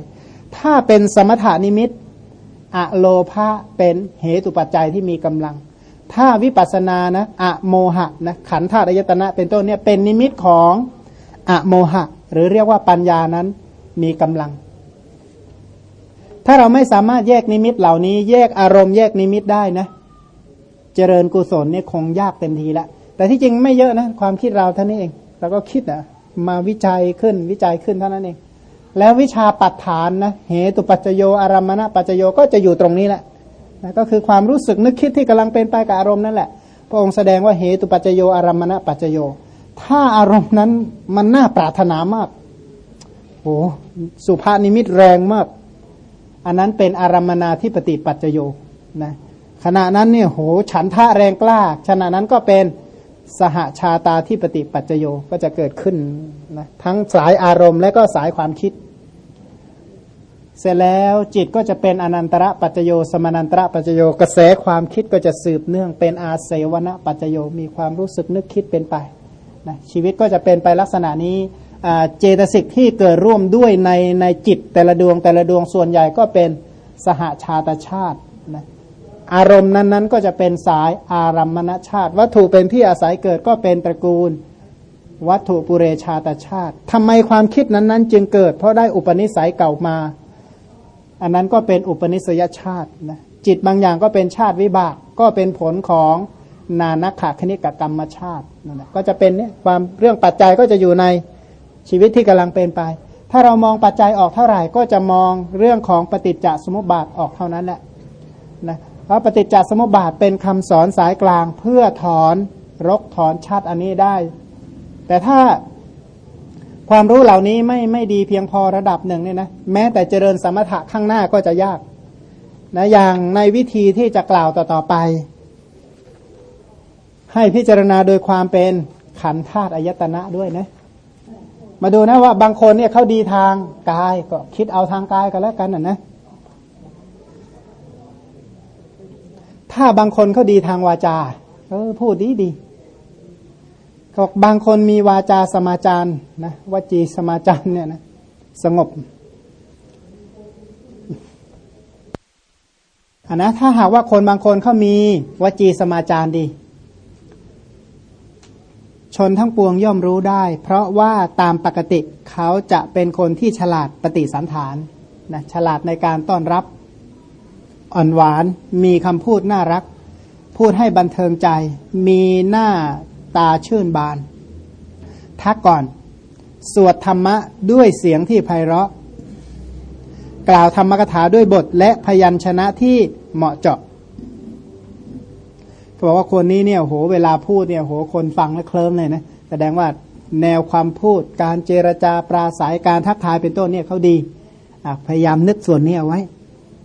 ถ้าเป็นสมถนิมิตอโลภะเป็นเหตุปัจจัยที่มีกำลัง ถ้าวิปัสสนานะอะโมหะนะขันธาตุอายตนะเป็นต้นเนี่ยเป็นนิมิตของอะโมหะ หรือเรียกว่าปัญญานั้นมีกำลัง ถ้าเราไม่สามารถแยกนิมิตเหล่านี้แยกอารมณ์แยกนิมิตได้นะ เจริญกุศลเนี่ยคงยากเต็มทีละแต่ที่จริงไม่เยอะนะความคิดเราเท่านี้เองเราก็คิดนะมาวิจัยขึ้นวิจัยขึ้นเท่านั้นเองแล้ววิชาปัจฐานนะเหตุปัจจโยอารมณปัจจโยก็จะอยู่ตรงนี้แหละ นะก็คือความรู้สึกนึกคิดที่กำลังเป็นไปกับอารมณ์นั่นแหละ พระองค์แสดงว่าเหตุปัจจโยอารมณะปัจจโย ถ้าอารมณ์นั้นมันน่าปรารถนามากโอ้สุภานิมิตแรงมาก อันนั้นเป็นอารมณนาที่ปฏิปัจจโยนะขณะนั้นเนี่ยโหฉันท่าแรงกล้าขณะนั้นก็เป็นสหชาตาที่ปฏิปัจจโยก็จะเกิดขึ้นนะทั้งสายอารมณ์และก็สายความคิด เสร็จแล้วจิตก็จะเป็นอนันตระปัจโยสมานันตระปัจโยกระแสความคิดก็จะสืบเนื่องเป็นอาเสวณปัจโยมีความรู้สึกนึกคิดเป็นไปนะชีวิตก็จะเป็นไปลักษณะนี้เจตสิกที่เกิดร่วมด้วยในในจิตแต่ละดวงแต่ละดวงส่วนใหญ่ก็เป็นสหาชาตชาตินะอารมณ์นั้นๆก็จะเป็นสายอารัมมณชาติ วัตถุเป็นที่อาศัยเกิดก็เป็นตระกูล วัตถุปุเรชาตชาติทำไมความคิดนั้นๆ จึงเกิด เพราะได้อุปนิสัยเก่ามา อันนั้นก็เป็นอุปนิสยชาตินะจิตบางอย่างก็เป็นชาติวิบาก ก็เป็นผลของนานักขาคณิกกรรมชาตินั่นแหละก็จะเป็นเนี่ยความเรื่องปัจจัยก็จะอยู่ในชีวิตที่กำลังเป็นไป ถ้าเรามองปัจจัยออกเท่าไหร่ ก็จะมองเรื่องของปฏิจจสมุปบาทออกเท่านั้นแหละนะเพราะปฏิจจสมุปบาทเป็นคำสอนสายกลางเพื่อถอนรกถอนชาติอันนี้ได้ แต่ถ้า ความรู้เหล่านี้ไม่ไม่ดีเพียงพอระดับหนึ่งเนี่ยนะแม้แต่เจริญสมถะข้างหน้าก็จะยากนะอย่างในวิธีที่จะกล่าวต่อๆไป ให้พิจารณาโดยความเป็นขันธาตุอายตนะด้วยนะมาดูนะว่าบางคนเนี่ยเขาดีทางกายก็คิดเอาทางกายกันแล้วกันนะนะถ้าบางคนเขาดีทางวาจา เออพูดดีดี บอกบางคนมีวาจาสมาจารนะวจีสมาจารเนี่ยนะสงบอันนะถ้าหากว่าคนบางคนเขามีวจีสมาจารดี ชนทั้งปวงย่อมรู้ได้ เพราะว่าตามปกติเขาจะเป็นคนที่ฉลาดปฏิสันฐานนะฉลาดในการต้อนรับอ่อนหวาน มีคำพูดน่ารัก พูดให้บันเทิงใจ มีหน้า ตาชื่นบานทักก่อน สวดธรรมะด้วยเสียงที่ไพเราะ กล่าวธรรมกถาด้วยบทและพยัญชนะที่เหมาะเจาะเขาบอกว่าคนนี้เนี่ยโหเวลาพูดเนี่ยโหคนฟังแล้วเคลิ้มเลยนะแสดงว่าแนวความพูดการเจรจาปราศัยการทักทายเป็นต้นเนี่ยเขาดีพยายามนึกส่วนนี้เอาไว้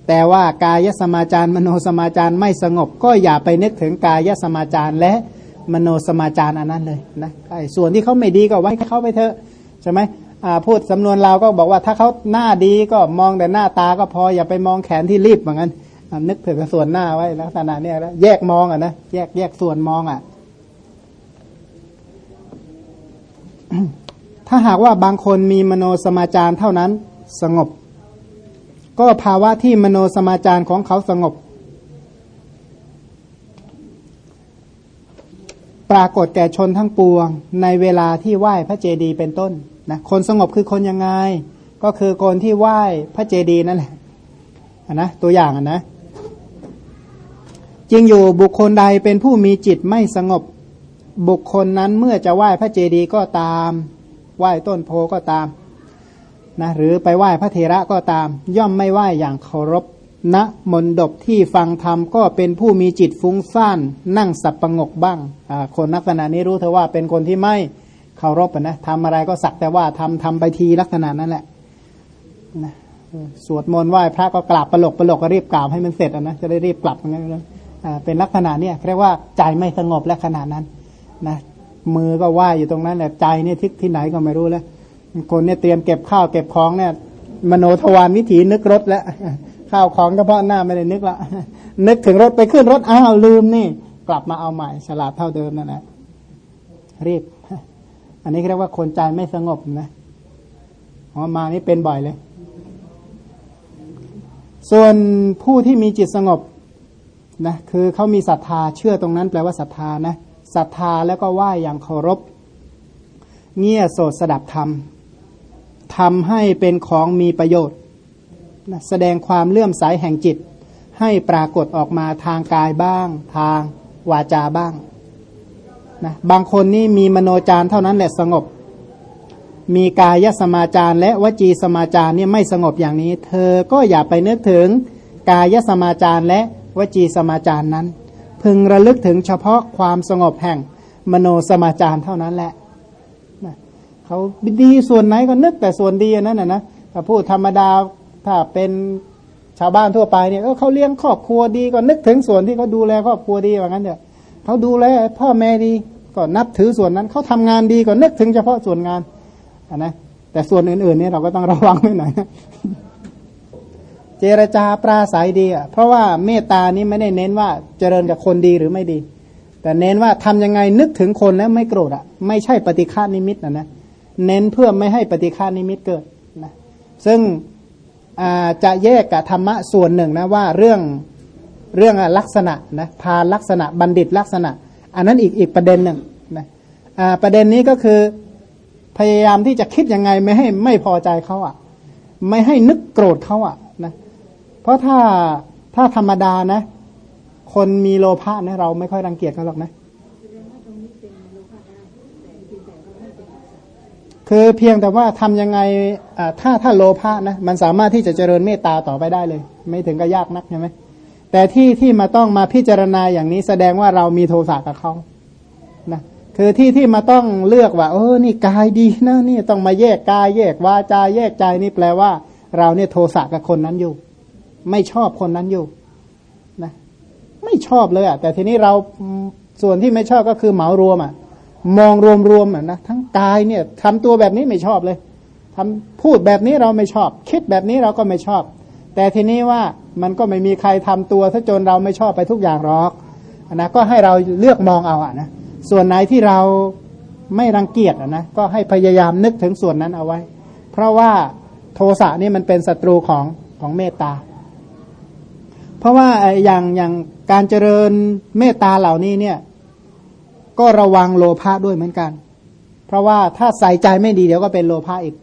แต่ว่ากายสมาจารมโนสมาจารไม่สงบ ก็อย่าไปนึกถึงกายสมาจารและ มโนสมาจารอันนั้นเลยนะไอ้ส่วนที่เขาไม่ดีก็ไว้ให้เขาไปเถอะใช่ไหมพูดสำนวนเราก็บอกว่าถ้าเขาหน้าดีก็มองแต่หน้าตาก็พออย่าไปมองแขนที่รีบเหมือนกันนึกถึงส่วนหน้าไว้ลักษณะเนี้ยแยกมองอะนะแยกแยกส่วนมองอะ ถ้าหากว่าบางคนมีมโนสมาจารเท่านั้นสงบ ก็ภาวะที่มโนสมาจารของเขาสงบ ปรากฏแก่ชนทั้งปวง ในเวลาที่ไหว้พระเจดีย์เป็นต้นนะคนสงบคือคนยังไง ก็คือคนที่ไหว้พระเจดีย์นั่นแหละนนะตัวอย่างนะจริงอยู่บุคคลใดเป็นผู้มีจิตไม่สงบบุคคลนั้นเมื่อจะไหว้พระเจดีย์ก็ตาม ไหว้ต้นโพก็ตามนะหรือไปไหว้พระเทระก็ตาม ย่อมไม่ไหว้อย่างเคารพ ณมนดบที่ฟังธรรมก็เป็นผู้มีจิตฟุ้งซ่านนั่งสับประงกบ้าง คนนักษณะนี้รู้เธอว่าเป็นคนที่ไม่เคารพนะทำอะไรก็สักแต่ว่าทำทำไปทีลักษณะนั้นแหละนะสวดมนต์ไหว้พระก็กราบประหลกประหลกก็รีบกราบให้มันเสร็จนะจะได้รีบกลับงั้นเป็นลักษณะเนี่ยเรียกว่าใจไม่สงบและขนาดนั้นนะมือก็ไหว้อยู่ตรงนั้นแหละใจเนี่ยทิศที่ไหนก็ไม่รู้แล้วคนเนี่ยเตรียมเก็บข้าวเก็บของเนี่ย มโนทวารวิถีนึกรถแล้ว ข้าวของก็เพราะหน้าไม่ได้นึกละ นึกถึงรถไปขึ้นรถอ้าวลืมนี่ กลับมาเอาใหม่ฉลาดเท่าเดิมนั่นแหละรีบ อันนี้เรียกว่าคนใจไม่สงบนะอ๋อมานี่เป็นบ่อยเลย ส่วนผู้ที่มีจิตสงบนะคือเขามีศรัทธาเชื่อตรงนั้นแปลว่าศรัทธานะศรัทธาแล้วก็ไหว้อย่างเคารพ เงี่ยโสดสดับธรรมทำให้เป็นของมีประโยชน์ แสดงความเลื่อมใสแห่งจิต ให้ปรากฏออกมาทางกายบ้าง ทางวาจาบ้างนะบางคนนี่มีมโนจารเท่านั้นแหละสงบ มีกายสมาจารและวจีสมาจารเนี่ยไม่สงบอย่างนี้ เธอก็อย่าไปนึกถึงกายสมาจารและวจีสมาจารนั้น พึงระลึกถึงเฉพาะความสงบแห่งมโนสมาจารเท่านั้นแหละเขาดีส่วนไหนก็นึกแต่ส่วนดีนั้นนะนะถ้าพูดธรรมดา ถ้าเป็นชาวบ้านทั่วไปเนี่ยเขาเลี้ยงครอบครัวดีก็นึกถึงส่วนที่เขาดูแลครอบครัวดีว่างั้นเถอะเขาดูแลพ่อแม่ดีก็นับถือส่วนนั้นเขาทำงานดีก็นึกถึงเฉพาะส่วนงานนะแต่ส่วนอื่นๆเนี่ยเราก็ต้องระวังไว้หน่อยเจรจาปราศัยดีอะเพราะว่าเมตตานี้ไม่ได้เน้นว่าเจริญกับคนดีหรือไม่ดี แต่เน้นว่าทำยังไงนึกถึงคนแล้วไม่โกรธอะไม่ใช่ปฏิฆานิมิตนะนะเน้นเพื่อไม่ให้ปฏิฆานิมิตเกิดนะซึ่ง จะแยกกับธรรมะส่วนหนึ่งนะว่าเรื่องเรื่องลักษณะนะพาลักษณะบัณฑิตลักษณะ อันนั้นอีกอีกประเด็นหนึ่งนะประเด็นนี้ก็คือพยายามที่จะคิดยังไงไม่ให้ไม่พอใจเขาอะ ไม่ให้นึกโกรธเขาอะนะเพราะถ้าถ้าธรรมดานะ คนมีโลภะนะเราไม่ค่อยรังเกียจเขาหรอกนะ คือเพียงแต่ว่าทํำยังไงถ้าถ้าโลภะนะมันสามารถที่จะเจริญเมตตาต่อไปได้เลย ไม่ถึงกับยากนักใช่ไหมแต่ที่ที่มาต้องมาพิจารณาอย่างนี้แสดงว่าเรามีโทสะกับเขานะคือที่ที่มาต้องเลือกว่า เออนี่กายดีนะนี่ต้องมาแยกกายแยกวาจาแยกใจนี่แปลว่า เราเนี่ยโทสะกับคนนั้นอยู่ ไม่ชอบคนนั้นอยู่นะไม่ชอบเลยอะแต่ทีนี้เราส่วนที่ไม่ชอบก็คือเหมารวมอะ มองรวมๆนะทั้งกายเนี่ยทำตัวแบบนี้ไม่ชอบเลยทำพูดแบบนี้เราไม่ชอบ คิดแบบนี้เราก็ไม่ชอบ แต่ทีนี้ว่ามันก็ไม่มีใครทำตัวซะจนเราไม่ชอบไปทุกอย่างหรอกนะก็ให้เราเลือกมองเอาอะนะส่วนไหนที่เราไม่รังเกียจอะนะก็ให้พยายามนึกถึงส่วนนั้นเอาไว้ เพราะว่าโทสะนี่มันเป็นศัตรูของของเมตตา เพราะว่าอย่างอย่างการเจริญเมตตาเหล่านี้เนี่ย ก็ระวังโลภะด้วยเหมือนกัน เพราะว่าถ้าใส่ใจไม่ดีเดี๋ยวก็เป็นโลภะอีก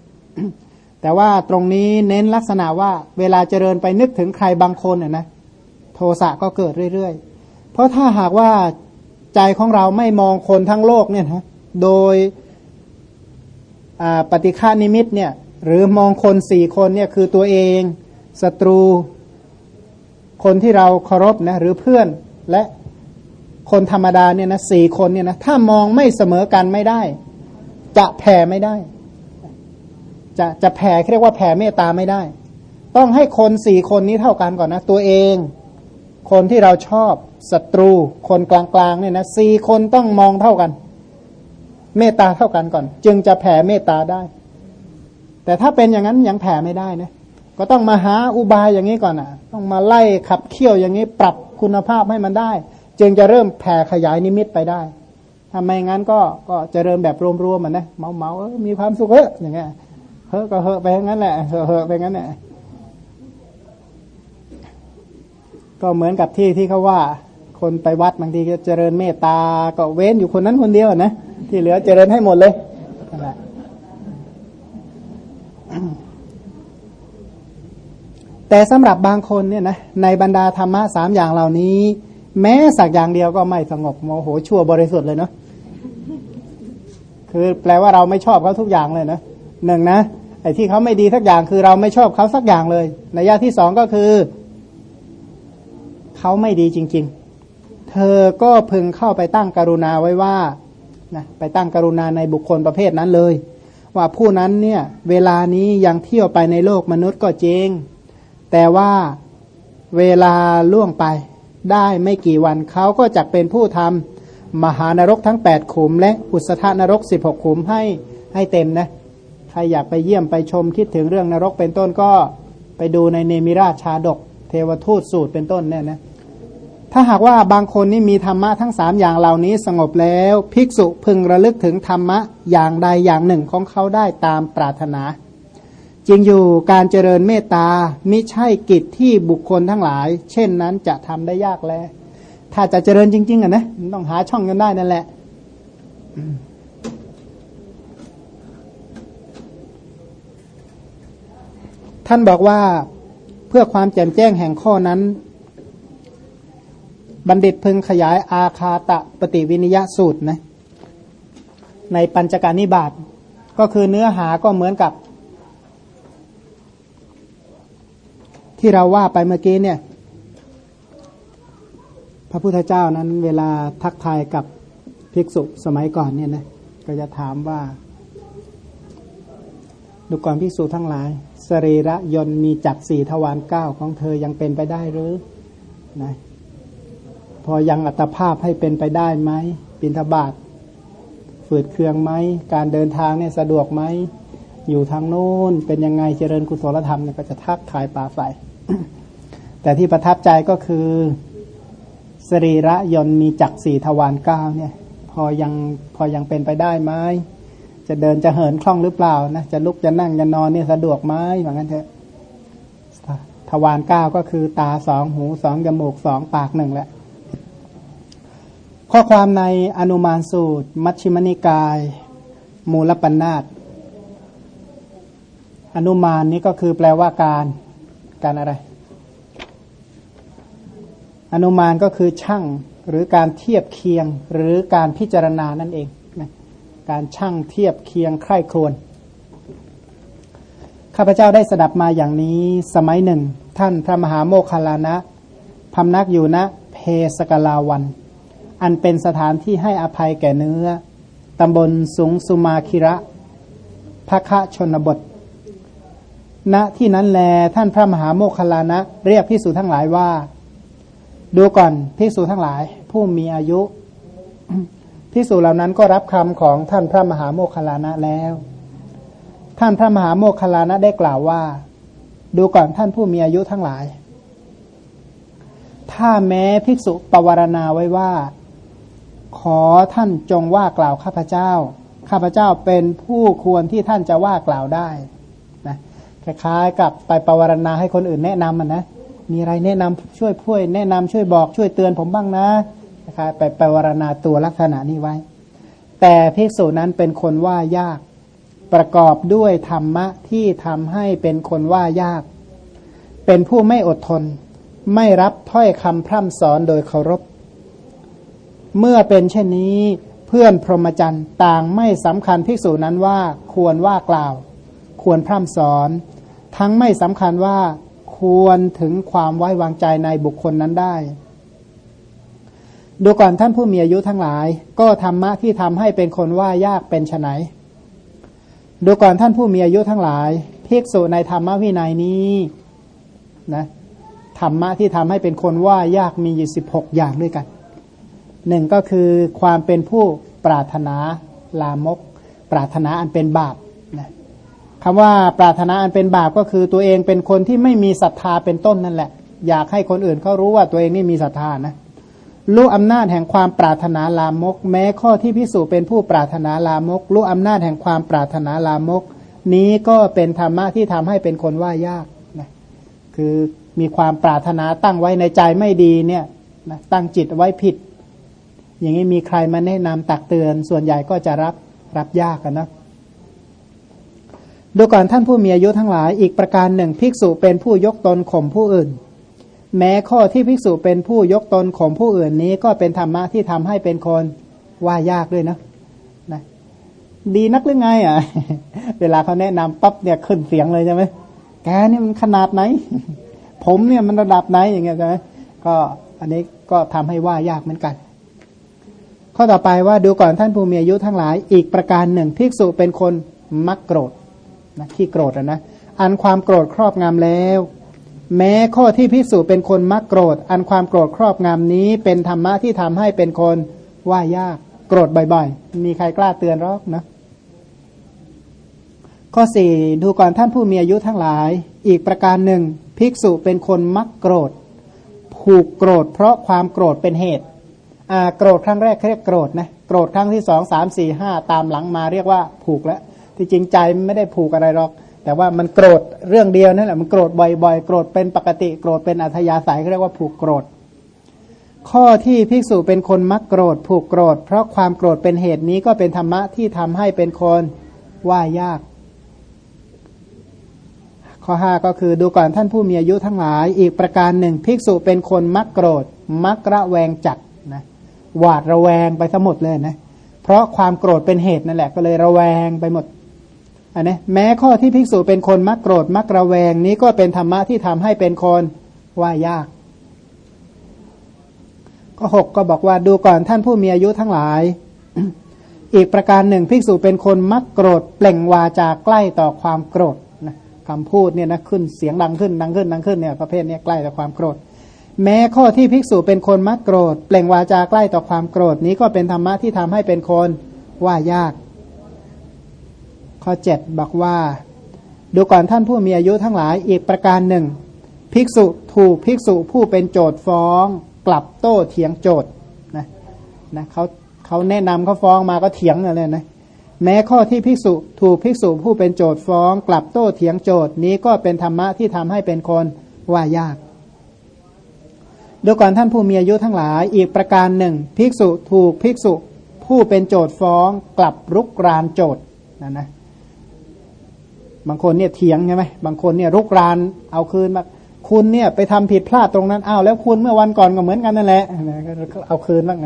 แต่ว่าตรงนี้เน้นลักษณะว่าเวลาเจริญไปนึกถึงใครบางคนเน่ยนะโทสะก็เกิดเรื่อยๆ เพราะถ้าหากว่าใจของเราไม่มองคนทั้งโลกเนี่ยนะโดยปฏิฆานิมิตเนี่ยหรือมองคนสี่คนเนี่ยคือตัวเองศัตรู คนที่เราเคารพนะหรือเพื่อนและ คนธรรมดาเนี่ยนะสี่คนเนี่ยนะถ้ามองไม่เสมอกันไม่ได้ จะแผ่ไม่ได้ จะจะแผ่เรียกว่าแผ่เมตตาไม่ได้ ต้องให้คนสี่คนนี้เท่ากันก่อนนะ ตัวเอง คนที่เราชอบศัตรู คนกลางๆเนี่ยนะสี่คนต้องมองเท่ากัน เมตตาเท่ากันก่อน จึงจะแผ่เมตตาได้ แต่ถ้าเป็นอย่างนั้นยังแผ่ไม่ได้นะก็ต้องมาหาอุบายอย่างนี้ก่อนอะ ต้องมาไล่ขับเคี่ยวอย่างนี้ ปรับคุณภาพให้มันได้ จึงจะเริ่มแผ่ขยายนิมิตไปได้ถ้าไมงั้นก็ก็จะเริ่มแบบรวมๆมันนะเมาเมาเออมีความสุขเอออย่างเงี้ยเฮ้ก็เฮอไปงั้นแหละเฮอเฮอไปงั้นแหละก็เหมือนกับที่ที่เขาว่า คนไปวัดบางทีก็เจริญเมตตา ก็เว้นอยู่คนนั้นคนเดียวนะที่เหลือเจริญให้หมดเลยนั่นแหละแต่สำหรับบางคนเนี่ยนะในบรรดาธรรมะสามอย่างเหล่านี้ แม้สักอย่างเดียวก็ไม่สงบโมโหชั่วบริสุทธิ์เลยเนาะคือแปลว่าเราไม่ชอบเขาทุกอย่างเลยนะหนึ่งนะไอ้ที่เขาไม่ดีสักอย่างคือเราไม่ชอบเขาสักอย่างเลย ในยะที่สองก็คือเขาไม่ดีจริง ๆ เธอก็พึงเข้าไปตั้งกรุณาไว้ว่านะไปตั้งกรุณาในบุคคลประเภทนั้นเลย ว่าผู้นั้นเนี่ย เวลานี้ยังเที่ยวไปในโลกมนุษย์ก็จริง แต่ว่าเวลาล่วงไป ได้ไม่กี่วันเขาก็จะเป็นผู้ทำมหานรกทั้งแปดขุม และอุสธานรกสิบหกขุมให้ให้เต็มนะใครอยากไปเยี่ยมไปชมคิดถึงเรื่องนรกเป็นต้นก็ไปดูในเนมิราชชาดก เทวทูตสูตรเป็นต้นเนี่ยนะถ้าหากว่าบางคนนี่มีธรรมะทั้งสามอย่างเหล่านี้สงบแล้ว ภิกษุพึงระลึกถึงธรรมะอย่างใดอย่างหนึ่งของเขาได้ตามปรารถนา จริงอยู่การเจริญเมตตามิใช่กิจที่บุคคลทั้งหลาย เช่นนั้นจะทำได้ยากแล้ว ถ้าจะเจริญจริง ๆอะนะต้องหาช่องกันได้นั่นแหละท่านบอกว่าเพื่อความแจ่มแจ้งแห่งข้อนั้น บัณฑิตพึงขยายอาคาตะปฏิวินิยสูตรนะในปัญจการนิบาตก็คือเนื้อหาก็เหมือนกับ ที่เราว่าไปเมื่อกี้เนี่ย พระพุทธเจ้านั้น เวลาทักทายกับภิกษุสมัยก่อนเนี่ยนะก็จะถามว่า ดูก่อนภิกษุทั้งหลาย สรีระยนมีจักสี่ทวารเก้าของเธอยังเป็นไปได้หรือนะพอยังอัตภาพให้เป็นไปได้ไหมปินทบาทฝืดเคืองไหมการเดินทางเนี่ยสะดวกไหมอยู่ทางโน้นเป็นยังไงเจริญกุศลธรรมเนี่ยก็จะทักทายปาใส แต่ที่ประทับใจก็คือสรีระยนมีจักสี่ทวารเก้าเนี่ย พอยังพอยังเป็นไปได้ไหมจะเดินจะเหินคล่องหรือเปล่านะจะลุกจะนั่งจะนอนเนี่ยสะดวกไหมเหมือนกันเถอะทวารเก้าก็คือตาสองหูสองจมูกสองปากหนึ่งแหละ ข้อความในอนุมานสูตร มัชฌิมนิกาย มูลปัญนาตอนุมานนี้ก็คือแปลว่าการ การอะไร อนุมานก็คือช่างหรือการเทียบเคียงหรือการพิจารณานั่นเองนะการช่างเทียบเคียงใคร่ครวญข้าพเจ้าได้สดับมาอย่างนี้สมัยหนึ่ง ท่านพระมหาโมคคลานะพำนักอยู่ณนะเพสกลาวัน อันเป็นสถานที่ให้อภัยแก่เนื้อตำบลสุงสุมาคิระภคะชนบท ณที่นั้นแลท่านพระมหาโมคคลานะ เรียกพิสูจทั้งหลายว่า ดูก่อนพิสูจทั้งหลาย ผู้มีอายุพิสูจเหล่านั้นก็รับคำของท่านพระมหาโมคคลานะแล้ว ท่านพระมหาโมคคลานะได้กล่าวว่า ดูก่อนท่านผู้มีอายุทั้งหลาย ถ้าแม้ภิกษุปวารณาไว้ว่า ขอท่านจงว่ากล่าวข้าพเจ้า ข้าพเจ้าเป็นผู้ควรที่ท่านจะว่ากล่าวได้ คล้ายๆกับไปปวารณาให้คนอื่นแนะนำมันนะ มีอะไรแนะนำช่วยพูดแนะนำช่วยบอกช่วยเตือนผมบ้างนะนะครับไปปวารณาตัวลักษณะนี้ไว้ แต่ภิกษุนั้นเป็นคนว่ายาก ประกอบด้วยธรรมะที่ทำให้เป็นคนว่ายาก เป็นผู้ไม่อดทน ไม่รับถ้อยคำพร่ำสอนโดยเคารพ เมื่อเป็นเช่นนี้เพื่อนพรหมจรรย์ต่างไม่สำคัญภิกษุนั้นว่าควรว่ากล่าวควรพร่ำสอน ทั้งไม่สำคัญว่าควรถึงความไว้วางใจในบุคคลนั้นได้ ดูก่อนท่านผู้มีอายุทั้งหลาย ก็ธรรมะที่ทำให้เป็นคนว่ายากเป็นไฉนดูก่อนท่านผู้มีอายุทั้งหลายภิกษุในธรรมวินัยนี้นะธรรมะที่ทำให้เป็นคนว่ายากมีอยู่สิบหกอย่างด้วยกันหนึ่งก็คือความเป็นผู้ปรารถนาลามก ปรารถนาอันเป็นบาป คำว่าปรารถนาอันเป็นบาปก็คือตัวเองเป็นคนที่ไม่มีศรัทธาเป็นต้นนั่นแหละ อยากให้คนอื่นเขารู้ว่าตัวเองนี่มีศรัทธานะรู้อำนาจแห่งความปรารถนาลามก แม้ข้อที่พิสูจเป็นผู้ปรารถนาลามกรู้อำนาจแห่งความปรารถนาลามก นี้ก็เป็นธรรมะที่ทำให้เป็นคนว่ายากนะคือมีความปรารถนาตั้งไว้ในใจไม่ดีเนี่ยนะตั้งจิตไว้ผิด อย่างนี้มีใครมาแนะนำตักเตือน ส่วนใหญ่ก็จะรับรับยากนะ ดูก่อนท่านผู้มีอายุทั้งหลายอีกประการหนึ่งภิกษุเป็นผู้ยกตนข่มผู้อื่น แม้ข้อที่ภิกษุเป็นผู้ยกตนข่มผู้อื่นนี้ก็เป็นธรรมะที่ทำให้เป็นคนว่ายากด้วยนะนะดีนักหรือไงอะ เวลาเขาแนะนำปั๊บเนี่ยขึ้นเสียงเลยใช่ไหมแกนี่มันขนาดไหน ผมเนี่ยมันระดับไหนอย่างเงี้ยใช่ไหมก็อันนี้ก็ทำให้ว่ายากเหมือนกัน ข้อต่อไปว่าดูก่อนท่านผู้มีอายุทั้งหลาย อีกประการหนึ่งภิกษุเป็นคนมักโกรธ นะที่โกรธนะอันความโกรธครอบงำแล้ว แม้ข้อที่พิสูจเป็นคนมักโกรธ อันความโกรธครอบงำนี้เป็นธรรมะที่ทำให้เป็นคนว่ายากโกรธบ่อยๆ มีใครกล้าเตือนรอกนะข้อสี่ดูก่อนท่านผู้มีอายุทั้งหลาย อีกประการหนึ่ง ภิกษุเป็นคนมักโกรธ ผูกโกรธ เพราะความโกรธเป็นเหตุอ่าโกรธครั้งแรกเรียกโกรธนะโกรธครั้งที่สองสามสี่ห้าตามหลังมาเรียกว่าผูกแล้ว ที่จริงใจไม่ได้ผูกอะไรหรอก แต่ว่ามันโกรธเรื่องเดียวนั่นแหละมันโกรธบ่อยๆ โกรธเป็นปกติโกรธเป็นอัธยาศัยเขาเรียกว่าผูกโกรธ ข้อที่ภิกษุเป็นคนมักโกรธ ผูกโกรธ เพราะความโกรธเป็นเหตุนี้ก็เป็นธรรมะที่ทำให้เป็นคนว่ายาก ข้อห้าก็คือดูก่อนท่านผู้มีอายุทั้งหลาย อีกประการหนึ่งภิกษุเป็นคนมักโกรธ มักระแวงจัดนะหวาดระแวงไปทั้งหมดเลยนะเพราะความโกรธเป็นเหตุนั่นแหละก็เลยระแวงไปหมด อันนี้แม้ข้อที่ภิกษุเป็นคนมักโกรธมักระแวงนี้ก็เป็นธรรมะที่ทำให้เป็นคนว่ายาก ก็หกก็บอกว่าดูก่อนท่านผู้มีอายุทั้งหลาย อีกประการหนึ่งภิกษุเป็นคนมักโกรธเปล่งวาจาใกล้ต่อความโกรธนะคำพูดเนี่ยนะขึ้นเสียงดังขึ้นดังขึ้นดังขึ้นเนี่ยประเภทนี้ใกล้ต่อความโกรธ แม้ข้อที่ภิกษุเป็นคนมักโกรธ เปล่งวาจาใกล้ต่อความโกรธนี้ก็เป็นธรรมะที่ทำให้เป็นคนว่ายาก ข้อเจ็ดบอกว่า ดูก่อนท่านผู้มีอายุทั้งหลายอีกประการหนึ่ง ภิกษุถูกภิกษุผู้เป็นโจทฟ้องกลับโต้เถียงโจทนะนะเขาเขาแนะนำเขาฟ้องมาก็เถียงเลยนะแม้ข้อที่ภิกษุถูกภิกษุผู้เป็นโจทฟ้อง กลับโต้เถียงโจทนี้ก็เป็นธรรมะที่ทำให้เป็นคนว่ายากดูก่อนท่านผู้มีอายุทั้งหลายอีกประการหนึ่ง ภิกษุถูกภิกษุผู้เป็นโจทฟ้อง กลับรุกรานโจทนะนะ บางคนเนี่ยเถียงใช่ไหมบางคนเนี่ยรุกรานเอาคืนมาคุณเนี่ยไปทำผิดพลาดตรงนั้นอ้าวแล้วคุณเมื่อวันก่อนก็เหมือนกันนั่นแหละเอาคืนบ้าง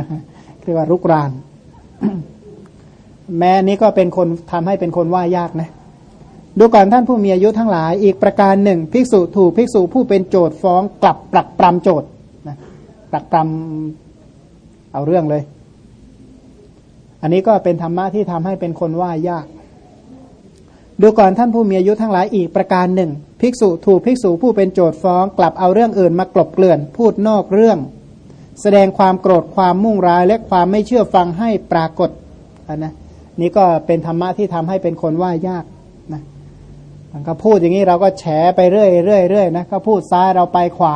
เรียกว่ารุกราน แม้นี้ก็เป็นคนทำให้เป็นคนว่ายากนะดูก่อนท่านผู้มีอายุทั้งหลาย อีกประการหนึ่ง ภิกษุถูกภิกษุผู้เป็นโจทฟ้องกลับปรักปรำโจทนะปรักปรำเอาเรื่องเลย อันนี้ก็เป็นธรรมะที่ทำให้เป็นคนว่ายาก ดูก่อนท่านผู้มีอายุทั้งหลายอีกประการหนึ่ง ภิกษุถูกภิกษุผู้เป็นโจทฟ้องกลับเอาเรื่องอื่นมากลบเกลื่อนพูดนอกเรื่อง แสดงความโกรธความมุ่งร้ายและความไม่เชื่อฟังให้ปรากฏนะนี่ก็เป็นธรรมะที่ทำให้เป็นคนว่ายากนะมันก็พูดอย่างนี้เราก็แฉไปเรื่อยเรื่อยเรื่อยนะก็พูดซ้ายเราไปขวา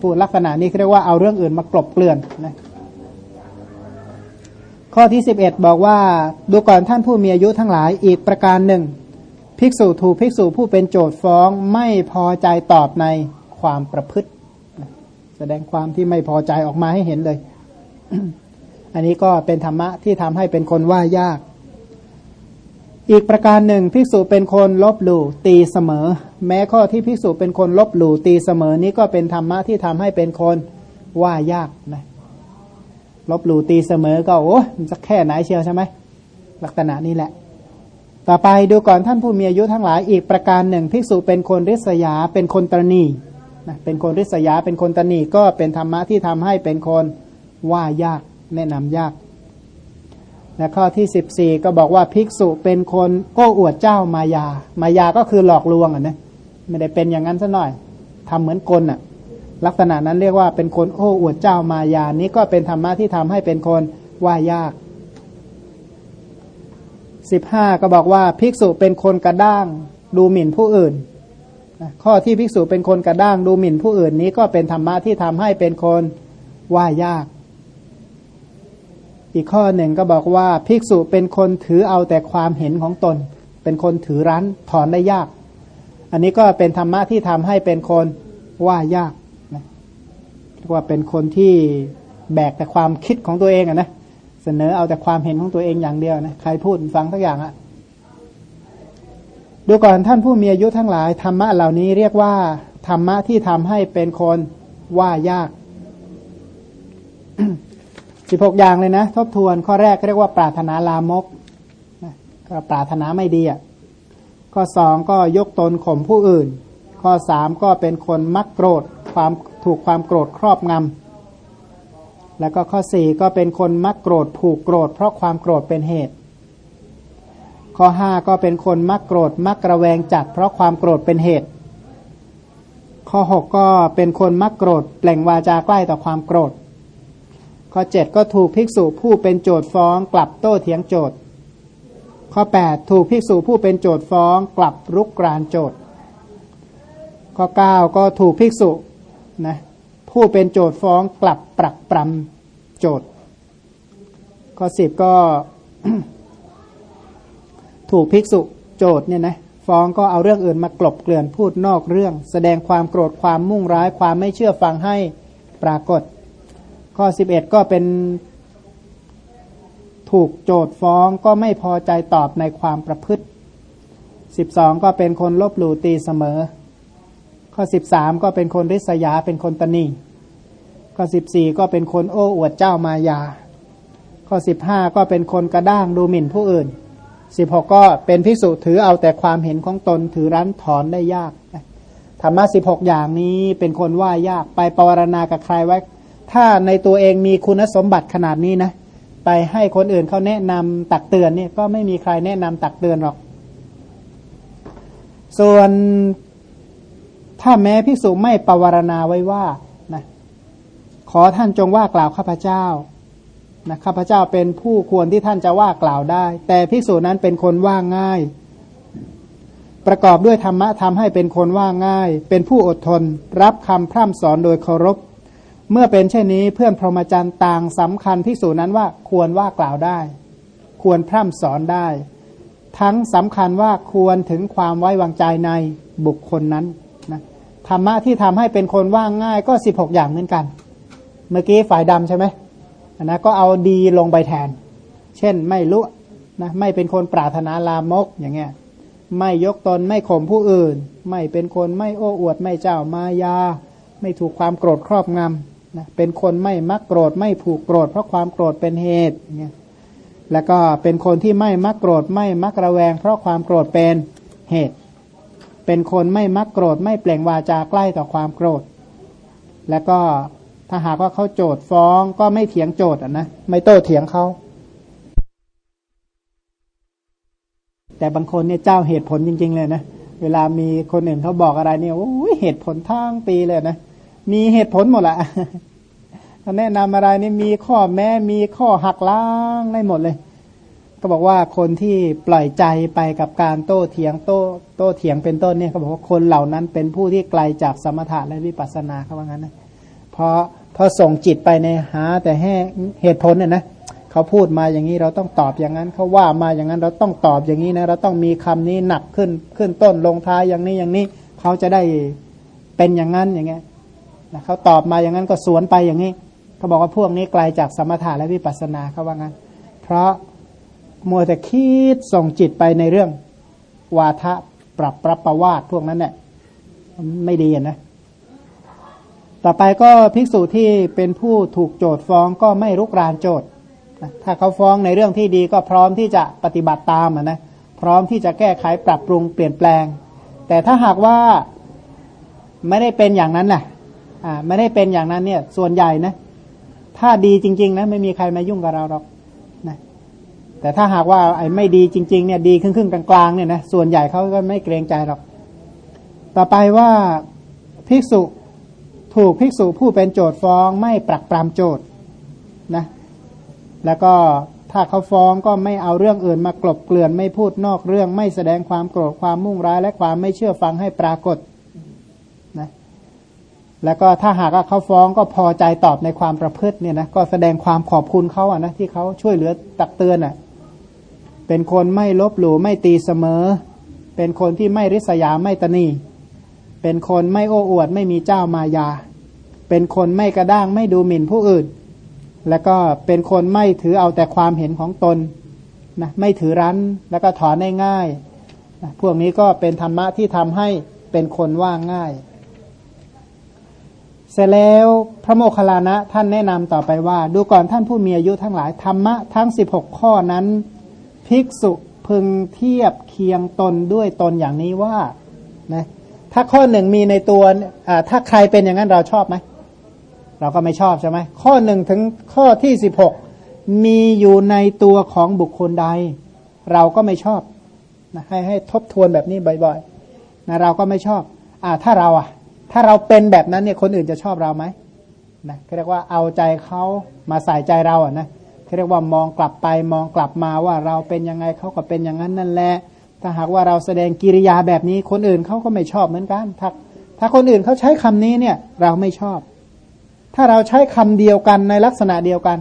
พูดลักษณะนี้เรียกว่าเอาเรื่องอื่นมากลบเกลื่อนนะ ข้อที่สิบเอ็ดบอกว่าดูก่อนท่านผู้มีอายุทั้งหลายอีกประการหนึ่ง ภิกษุถูกภิกษุผู้เป็นโจทย์ฟ้องไม่พอใจตอบในความประพฤติ แสดงความที่ไม่พอใจออกมาให้เห็นเลย อันนี้ก็เป็นธรรมะที่ทำให้เป็นคนว่ายาก อีกประการหนึ่งภิกษุเป็นคนลบหลู่ตีเสมอ แม้ข้อที่ภิกษุเป็นคนลบหลู่ตีเสมอนี้ก็เป็นธรรมะที่ทำให้เป็นคนว่ายากนะ ลบหลู่ตีเสมอก็โอ้มันจะแค่ไหนเชียวใช่ไหมลักษณะนี้แหละ ต่อไปดูก่อนท่านผู้มีอายุทั้งหลายอีกประการหนึ่งภิกษุเป็นคนริษยาเป็นคนตรณีนะเป็นคนริษยาเป็นคนตรณีก็เป็นธรรมะที่ทำให้เป็นคนว่ายากแนะนำยากและข้อที่สิบสี่ก็บอกว่าภิกษุเป็นคนโอ้อวดเจ้ามายา มายาก็คือหลอกลวงอะนะไม่ได้เป็นอย่างนั้นซะหน่อยทำเหมือนกลอะ ลักษณะนั้นเรียกว่าเป็นคนโอ้อวดเจ้ามายานี้ก็เป็นธรรมะที่ทำให้เป็นคนว่ายากสิบห้าก็บอกว่าภิกษุเป็นคนกระด้างดูหมิ่นผู้อื่น ข้อที่ภิกษุเป็นคนกระด้างดูหมิ่นผู้อื่นนี้ก็เป็นธรรมะที่ทำให้เป็นคนว่ายาก อีกข้อหนึ่งก็บอกว่าภิกษุเป็นคนถือเอาแต่ความเห็นของตน เป็นคนถือรั้นถอนได้ยาก อันนี้ก็เป็นธรรมะที่ทำให้เป็นคนว่ายาก ว่าเป็นคนที่แบกแต่ความคิดของตัวเองอะนะเสนอเอาแต่ความเห็นของตัวเองอย่างเดียวนะใครพูดฟังทุกอย่างอะดูก่อนท่านผู้มีอายุทั้งหลายธรรมะเหล่านี้เรียกว่าธรรมะที่ทำให้เป็นคนว่ายากสิบหกอย่างเลยนะ ทบทวนข้อแรกเรียกว่าปรารถนาลามกก็ปรารถนาไม่ดีอะข้อสองก็ยกตนข่มผู้อื่น ข้อสามก็เป็นคนมักโกรธ ความ ถูกความโกรธครอบงำแล้วก็ข้อสี่ก็เป็นคนมักโกรธผูกโกรธ เพราะความโกรธเป็นเหตุ ข้อห้าก็เป็นคนมักโกรธมักระแวงจัด เพราะความโกรธเป็นเหตุ ข้อหกก็เป็นคนมักโกรธแปล่งวาจาใกล้ต่อความโกรธ ข้อเจ็ดก็ถูกภิกษุผู้เป็นโจทฟ้องกลับโต้เถียงโจทข้อแปดถูกภิกษุผู้เป็นโจทฟ้องกลับรุกรานโจทข้อเก้าก็ถูกภิกษุ นะผู้เป็นโจทฟ้องกลับปรักปรำโจทข้อสิบก็ ถูกภิกษุโจทเนี่ยนะฟ้องก็เอาเรื่องอื่นมากลบเกลื่อนพูดนอกเรื่อง แสดงความโกรธความมุ่งร้ายความไม่เชื่อฟังให้ปรากฏ ข้อสิบเอ็ดก็เป็นถูกโจทฟ้องก็ไม่พอใจตอบในความประพฤติสิบสองก็เป็นคนลบหลู่ตีเสมอ ข้อสิบสามก็เป็นคนริษยาเป็นคนตนีข้อสิบสี่ก็เป็นคนโอ้อวดเจ้ามายา ข้อสิบห้าก็เป็นคนกระด้างดูหมิ่นผู้อื่นสิบหกก็เป็นพิสุถือเอาแต่ความเห็นของตนถือรั้นถอนได้ยากธรรมะสิบหกอย่างนี้เป็นคนว่ายากไปปวารณากับใครไว้ ถ้าในตัวเองมีคุณสมบัติขนาดนี้นะ ไปให้คนอื่นเขาแนะนำตักเตือนเนี่ยก็ไม่มีใครแนะนำตักเตือนหรอก ส่วน ถ้าแม้พิสุไม่ปวารณาไว้ว่านะขอท่านจงว่ากล่าวข้าพเจ้านะข้าพเจ้าเป็นผู้ควรที่ท่านจะว่ากล่าวได้ แต่พิสูจนั้นเป็นคนว่าง่าย ประกอบด้วยธรรมะทำให้เป็นคนว่าง่าย เป็นผู้อดทน รับคำพร่ำสอนโดยเคารพ เมื่อเป็นเช่นนี้เพื่อนพรหมจรรย์ต่างสำคัญพิสูจนั้นว่าควรว่ากล่าวได้ ควรพร่ำสอนได้ ทั้งสำคัญว่าควรถึงความไว้วางใจในบุคคลนั้น ธรรมะที่ทำให้เป็นคนว่างง่ายก็สิบหกอย่างเหมือนกัน เมื่อกี้ฝ่ายดำใช่ไหมอันนะก็เอาดีลงไปแทน เช่นไม่รู้นะไม่เป็นคนปรารถนาลามกอย่างเงี้ยไม่ยกตนไม่ข่มผู้อื่น ไม่เป็นคนไม่โอ้อวดไม่เจ้ามายา ไม่ถูกความโกรธครอบงำนะเป็นคนไม่มักโกรธไม่ผูกโกรธ เพราะความโกรธเป็นเหตุเงี้ยแล้วก็เป็นคนที่ไม่มักโกรธไม่มักระแวง เพราะความโกรธเป็นเหตุ เป็นคนไม่มักโกรธไม่เปล่งวาจาใกล้ต่อความโกรธ แล้วก็ถ้าหากว่าเขาโจทฟ้องก็ไม่เถียงโจทย์อะนะไม่โต้เถียงเขาแต่บางคนเนี่ยเจ้าเหตุผลจริง ๆ เลยนะเวลามีคนอื่นเขาบอกอะไรเนี่ยโอ้ยเหตุผลทั้งปีเลยนะมีเหตุผลหมดละเขาแนะนำอะไรนี่มีข้อแม้มีข้อหักล้างได้หมดเลย ก็บอกว่าคนที่ปล่อยใจไปกับการโต้เถียงโต้โต้เถียงเป็นต้นเนี่ยเขาบอกว่าคนเหล่านั้นเป็นผู้ที่ไกลจากสมถะและวิปัสสนาเขาว่างั้นนะพอพอส่งจิตไปในหา แต่แห่เหตุผลเนี่ยนะเขาพูดมาอย่างนี้เราต้องตอบอย่างนั้น เขาว่ามาอย่างนั้นเราต้องตอบอย่างนี้นะเราต้องมีคำนี้หนักขึ้นขึ้นต้นลงท้ายอย่างนี้อย่างนี้เขาจะได้เป็นอย่างนั้นอย่างเงี้ยนะเขาตอบมาอย่างนั้นก็สวนไปอย่างนี้เขาบอกว่าพวกนี้ไกลจากสมถะและวิปัสสนาเขาว่างั้น เพราะ มัวแต่คิดส่งจิตไปในเรื่อง วาทะปรับปรับประวาดพวกนั้นเนี่ยไม่ดีนะ ต่อไปก็ภิกษุที่เป็นผู้ถูกโจทฟ้องก็ไม่รุกรานโจทถ้าเขาฟ้องในเรื่องที่ดีก็พร้อมที่จะปฏิบัติตามนะพร้อมที่จะแก้ไขปรับปรุงเปลี่ยนแปลง แต่ถ้าหากว่าไม่ได้เป็นอย่างนั้นน่ะอ่าไม่ได้เป็นอย่างนั้นเนี่ย ส่วนใหญ่นะ ถ้าดีจริง ๆ นะ ไม่มีใครมายุ่งกับเราหรอก แต่ถ้าหากว่าไอ้ไม่ดีจริง ๆ เนี่ยดีครึ่งๆกลางๆเนี่ยนะส่วนใหญ่เขาก็ไม่เกรงใจหรอก ต่อไปว่าภิกษุถูกภิกษุผู้เป็นโจทฟ้องไม่ปรักปรามโจทนะแล้วก็ถ้าเขาฟ้องก็ไม่เอาเรื่องอื่นมากลบเกลื่อนไม่พูดนอกเรื่องไม่แสดงความโกรธความมุ่งร้าย และความไม่เชื่อฟังให้ปรากฏนะแล้วก็ถ้าหากว่าเขาฟ้องก็พอใจตอบในความประพฤติเนี่ยนะก็แสดงความขอบคุณเขาอะนะที่เขาช่วยเหลือตักเตือนอะ เป็นคนไม่ลบหลู่ไม่ตีเสมอ เป็นคนที่ไม่ริษยาไม่ตนีเป็นคนไม่โอ้อวดไม่มีเจ้ามายา เป็นคนไม่กระด้างไม่ดูหมิ่นผู้อื่น แล้วก็เป็นคนไม่ถือเอาแต่ความเห็นของตนนะไม่ถือรั้นแล้วก็ถอนได้ง่ายนะพวกนี้ก็เป็นธรรมะที่ทำให้เป็นคนว่าง่าย เสร็จแล้วพระโมคคัลลานะท่านแนะนำต่อไปว่า ดูก่อนท่านผู้มีอายุทั้งหลายธรรมะทั้งสิบหกข้อนั้น ภิกษุพึงเทียบเคียงตนด้วยตนอย่างนี้ว่านะถ้าข้อหนึ่งมีในตัวถ้าใครเป็นอย่างนั้นเราชอบไหม เราก็ไม่ชอบใช่ไหมข้อหนึ่งถึงข้อที่สิบหกมีอยู่ในตัวของบุคคลใด เราก็ไม่ชอบนะให้ให้ทบทวนแบบนี้บ่อยๆนะเราก็ไม่ชอบอ่าถ้าเราอะ ถ้าเราเป็นแบบนั้นเนี่ยคนอื่นจะชอบเราไหมนะเรียกว่าเอาใจเขามาใส่ใจเราอะนะ เรียกว่ามองกลับไปมองกลับมาว่าเราเป็นยังไงเขาก็เป็นอย่างนั้นนั่นแหละถ้าหากว่าเราแสดงกิริยาแบบนี้คนอื่นเขาก็ไม่ชอบเหมือนกันถ้าถ้าคนอื่นเขาใช้คำนี้เนี่ยเราไม่ชอบ ถ้าเราใช้คำเดียวกันในลักษณะเดียวกัน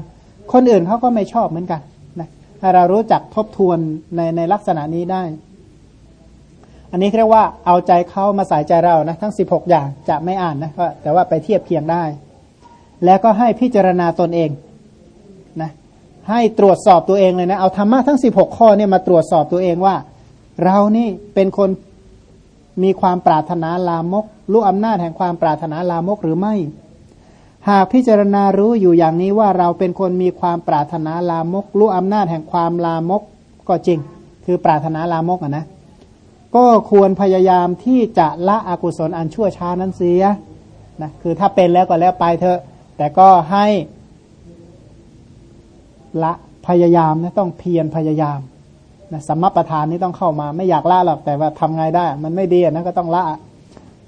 คนอื่นเขาก็ไม่ชอบเหมือนกันนะถ้าเรารู้จักทบทวนในในลักษณะนี้ได้ อันนี้เรียกว่าเอาใจเขามาใส่ใจเรานะทั้ง 16 อย่างจะไม่อ่านนะก็แต่ว่าไปเทียบเคียงได้ แล้วก็ให้พิจารณาตนเองนะ ให้ตรวจสอบตัวเองเลยนะ เอาธรรมะทั้ง 16 ข้อเนี่ยมาตรวจสอบตัวเองว่า เรานี่เป็นคนมีความปรารถนาลามกรู้อำนาจแห่งความปรารถนาลามกหรือไม่ หากพิจารณารู้อยู่อย่างนี้ว่าเราเป็นคนมีความปรารถนาลามกรู้อำนาจแห่งความลามกก็จริง คือปรารถนาลามกอะนะก็ควรพยายามที่จะละอกุศลอันชั่วช้านั้นเสียนะคือถ้าเป็นแล้วก็แล้วไปเถอะ แต่ก็ให้ ละพยายามนะต้องเพียรพยายามนะสัมมาประธานนี้ต้องเข้ามา ไม่อยากละหรอกแต่ว่าทำไงได้ มันไม่ดีนะก็ต้องละ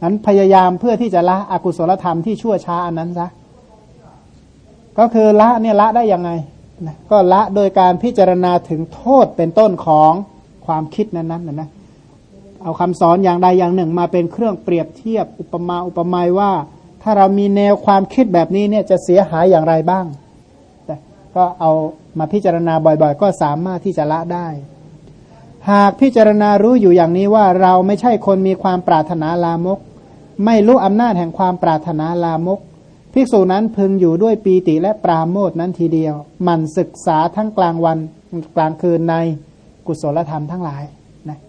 นั้นพยายามเพื่อที่จะละอกุศลธรรมที่ชั่วช้าอันนั้นซะก็คือละเนี่ยละได้ยังไงนะก็ละโดยการพิจารณาถึงโทษเป็นต้นของความคิดนั้นๆนะนะเอาคำสอนอย่างใดอย่างหนึ่งมาเป็นเครื่องเปรียบเทียบอุปมาอุปไมยว่า ถ้าเรามีแนวความคิดแบบนี้เนี่ยจะเสียหายอย่างไรบ้าง ก็เอามาพิจารณาบ่อยๆ ก็สามารถที่จะละได้ หากพิจารณารู้อยู่อย่างนี้ว่าเราไม่ใช่คนมีความปรารถนาลามก ไม่รู้อำนาจแห่งความปรารถนาลามกภิกษุนั้นพึงอยู่ด้วยปีติและปราโมทนั้นทีเดียว มันศึกษาทั้งกลางวันกลางคืนในกุศลธรรมทั้งหลายนะ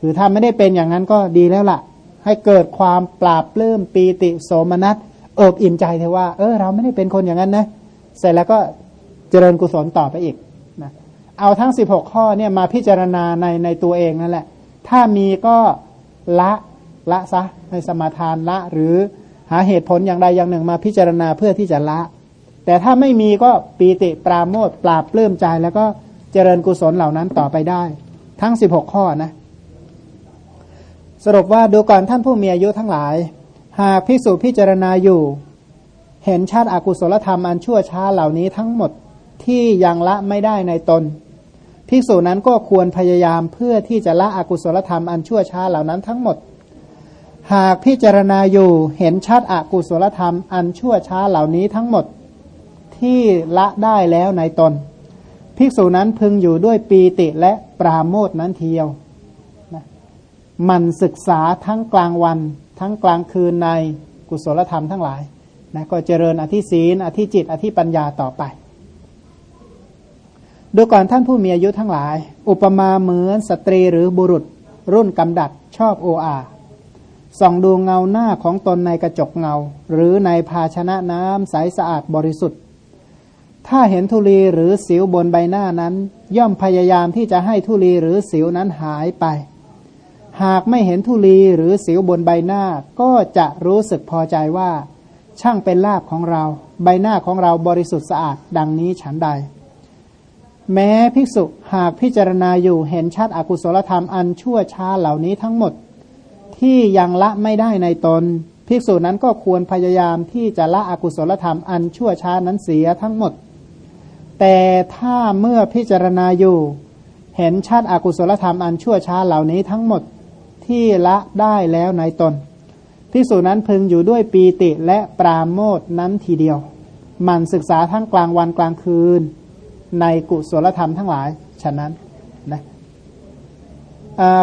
คือถ้าไม่ได้เป็นอย่างนั้นก็ดีแล้วละ่ะ ให้เกิดความปราบปลื้มปีติโสมนัสเอิบอิ่มใจเถอะว่า เออเราไม่ได้เป็นคนอย่างนั้นนะ เสร็จแล้วก็ เจริญกุศลต่อไปอีกเอาทั้งสิบหกข้อเนี่ยมาพิจารณาในในตัวเองนั่นแหละ ถ้ามีก็ละละซะในสมาทานละ หรือหาเหตุผลอย่างใดอย่างหนึ่งมาพิจารณาเพื่อที่จะละ แต่ถ้าไม่มีก็ปีติปราโมทปราบปลื้มใจ แล้วก็เจริญกุศลเหล่านั้นต่อไปได้ ทั้งสิบหกข้อนะ สรุปว่าดูก่อนท่านผู้มีอายุทั้งหลาย หากพิสูจพิจารณาอยู่ เห็นชาติอากุศลธรรมอันชั่วช้าเหล่านี้ทั้งหมด ที่ยังละไม่ได้ในตนภิกษุนั้นก็ควรพยายามเพื่อที่จะละอกุศลธรรมอันชั่วช้าเหล่านั้นทั้งหมด หากพิจารณาอยู่เห็นชัดอกุศลธรรมอันชั่วช้าเหล่านี้ทั้งหมดที่ละได้แล้วในตน ภิกษุนั้นพึงอยู่ด้วยปีติและปราโมทนั้นเทียวนะมันศึกษาทั้งกลางวัน ทั้งกลางคืนในกุศลธรรมทั้งหลายนะก็เจริญอธิศีนอธิจิต อธิปัญญาต่อไป ดูก่อนท่านผู้มีอายุทั้งหลาย อุปมาเหมือนสตรีหรือบุรุษ รุ่นกำดัดชอบโออาส่องดูเงาหน้าของตนในกระจกเงา หรือในภาชนะน้ำใสสะอาดบริสุทธิ์ ถ้าเห็นทุลีหรือสิวบนใบหน้านั้น ย่อมพยายามที่จะให้ทุลีหรือสิวนั้นหายไป หากไม่เห็นทุลีหรือสิวบนใบหน้าก็จะรู้สึกพอใจว่า ช่างเป็นลาบของเรา ใบหน้าของเราบริสุทธิ์สะอาดดังนี้ฉันใด แม้ภิกษุหากพิจารณาอยู่เห็นชัดอกุศลธรรมอันชั่วช้าเหล่านี้ทั้งหมด ที่ยังละไม่ได้ในตน ภิกษุนั้นก็ควรพยายามที่จะละอกุศลธรรมอันชั่วช้านั้นเสียทั้งหมด แต่ถ้าเมื่อพิจารณาอยู่ เห็นชาติอกุศลธรรมอันชั่วช้าเหล่านี้ทั้งหมดที่ละได้แล้วในตนภิกษุนั้นพึงอยู่ด้วยปีติและปราโมทนั้นทีเดียว มันศึกษาทั้งกลางวันกลางคืน ในกุศลธรรมทั้งหลาย ฉะนั้นนะ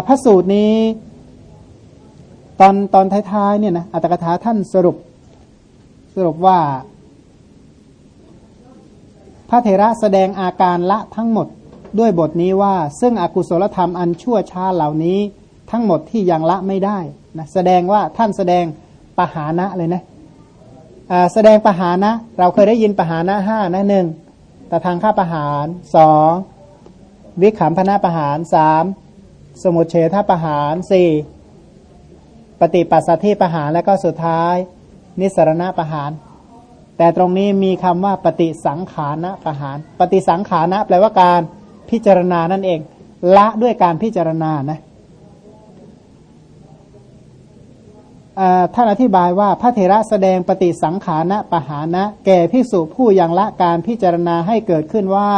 พระสูตรนี้ ตอนตอนท้ายๆเนี่ยนะอัตถกถาท่านสรุปสรุปว่า พระเถระแสดงอาการละทั้งหมดด้วยบทนี้ว่า ซึ่งอกุศลธรรมอันชั่วช้าเหล่านี้ทั้งหมดที่ยังละไม่ได้นะแสดงว่าท่านแสดงปหานะเลยนะแสดงปหานะ เราเคยได้ยินปหานะห้านะหนึ่ง ต่ทางข้าประหารสองวิขำพนาประหารสามสมุเฉทประหารสี่ปฏิปัสสธิประหารและก็สุดท้าย นิสรณะประหาร แต่ตรงนี้มีคำว่าปฏิสังขานะประหาร ปฏิสังขานะแปลว่าการพิจารณานั่นเอง ละด้วยการพิจารณานะ ท่านอธิบายว่าพระเถระแสดงปฏิสังขานะปหานะ แก่พิสุผู้ยังละการพิจารณาให้เกิดขึ้นว่า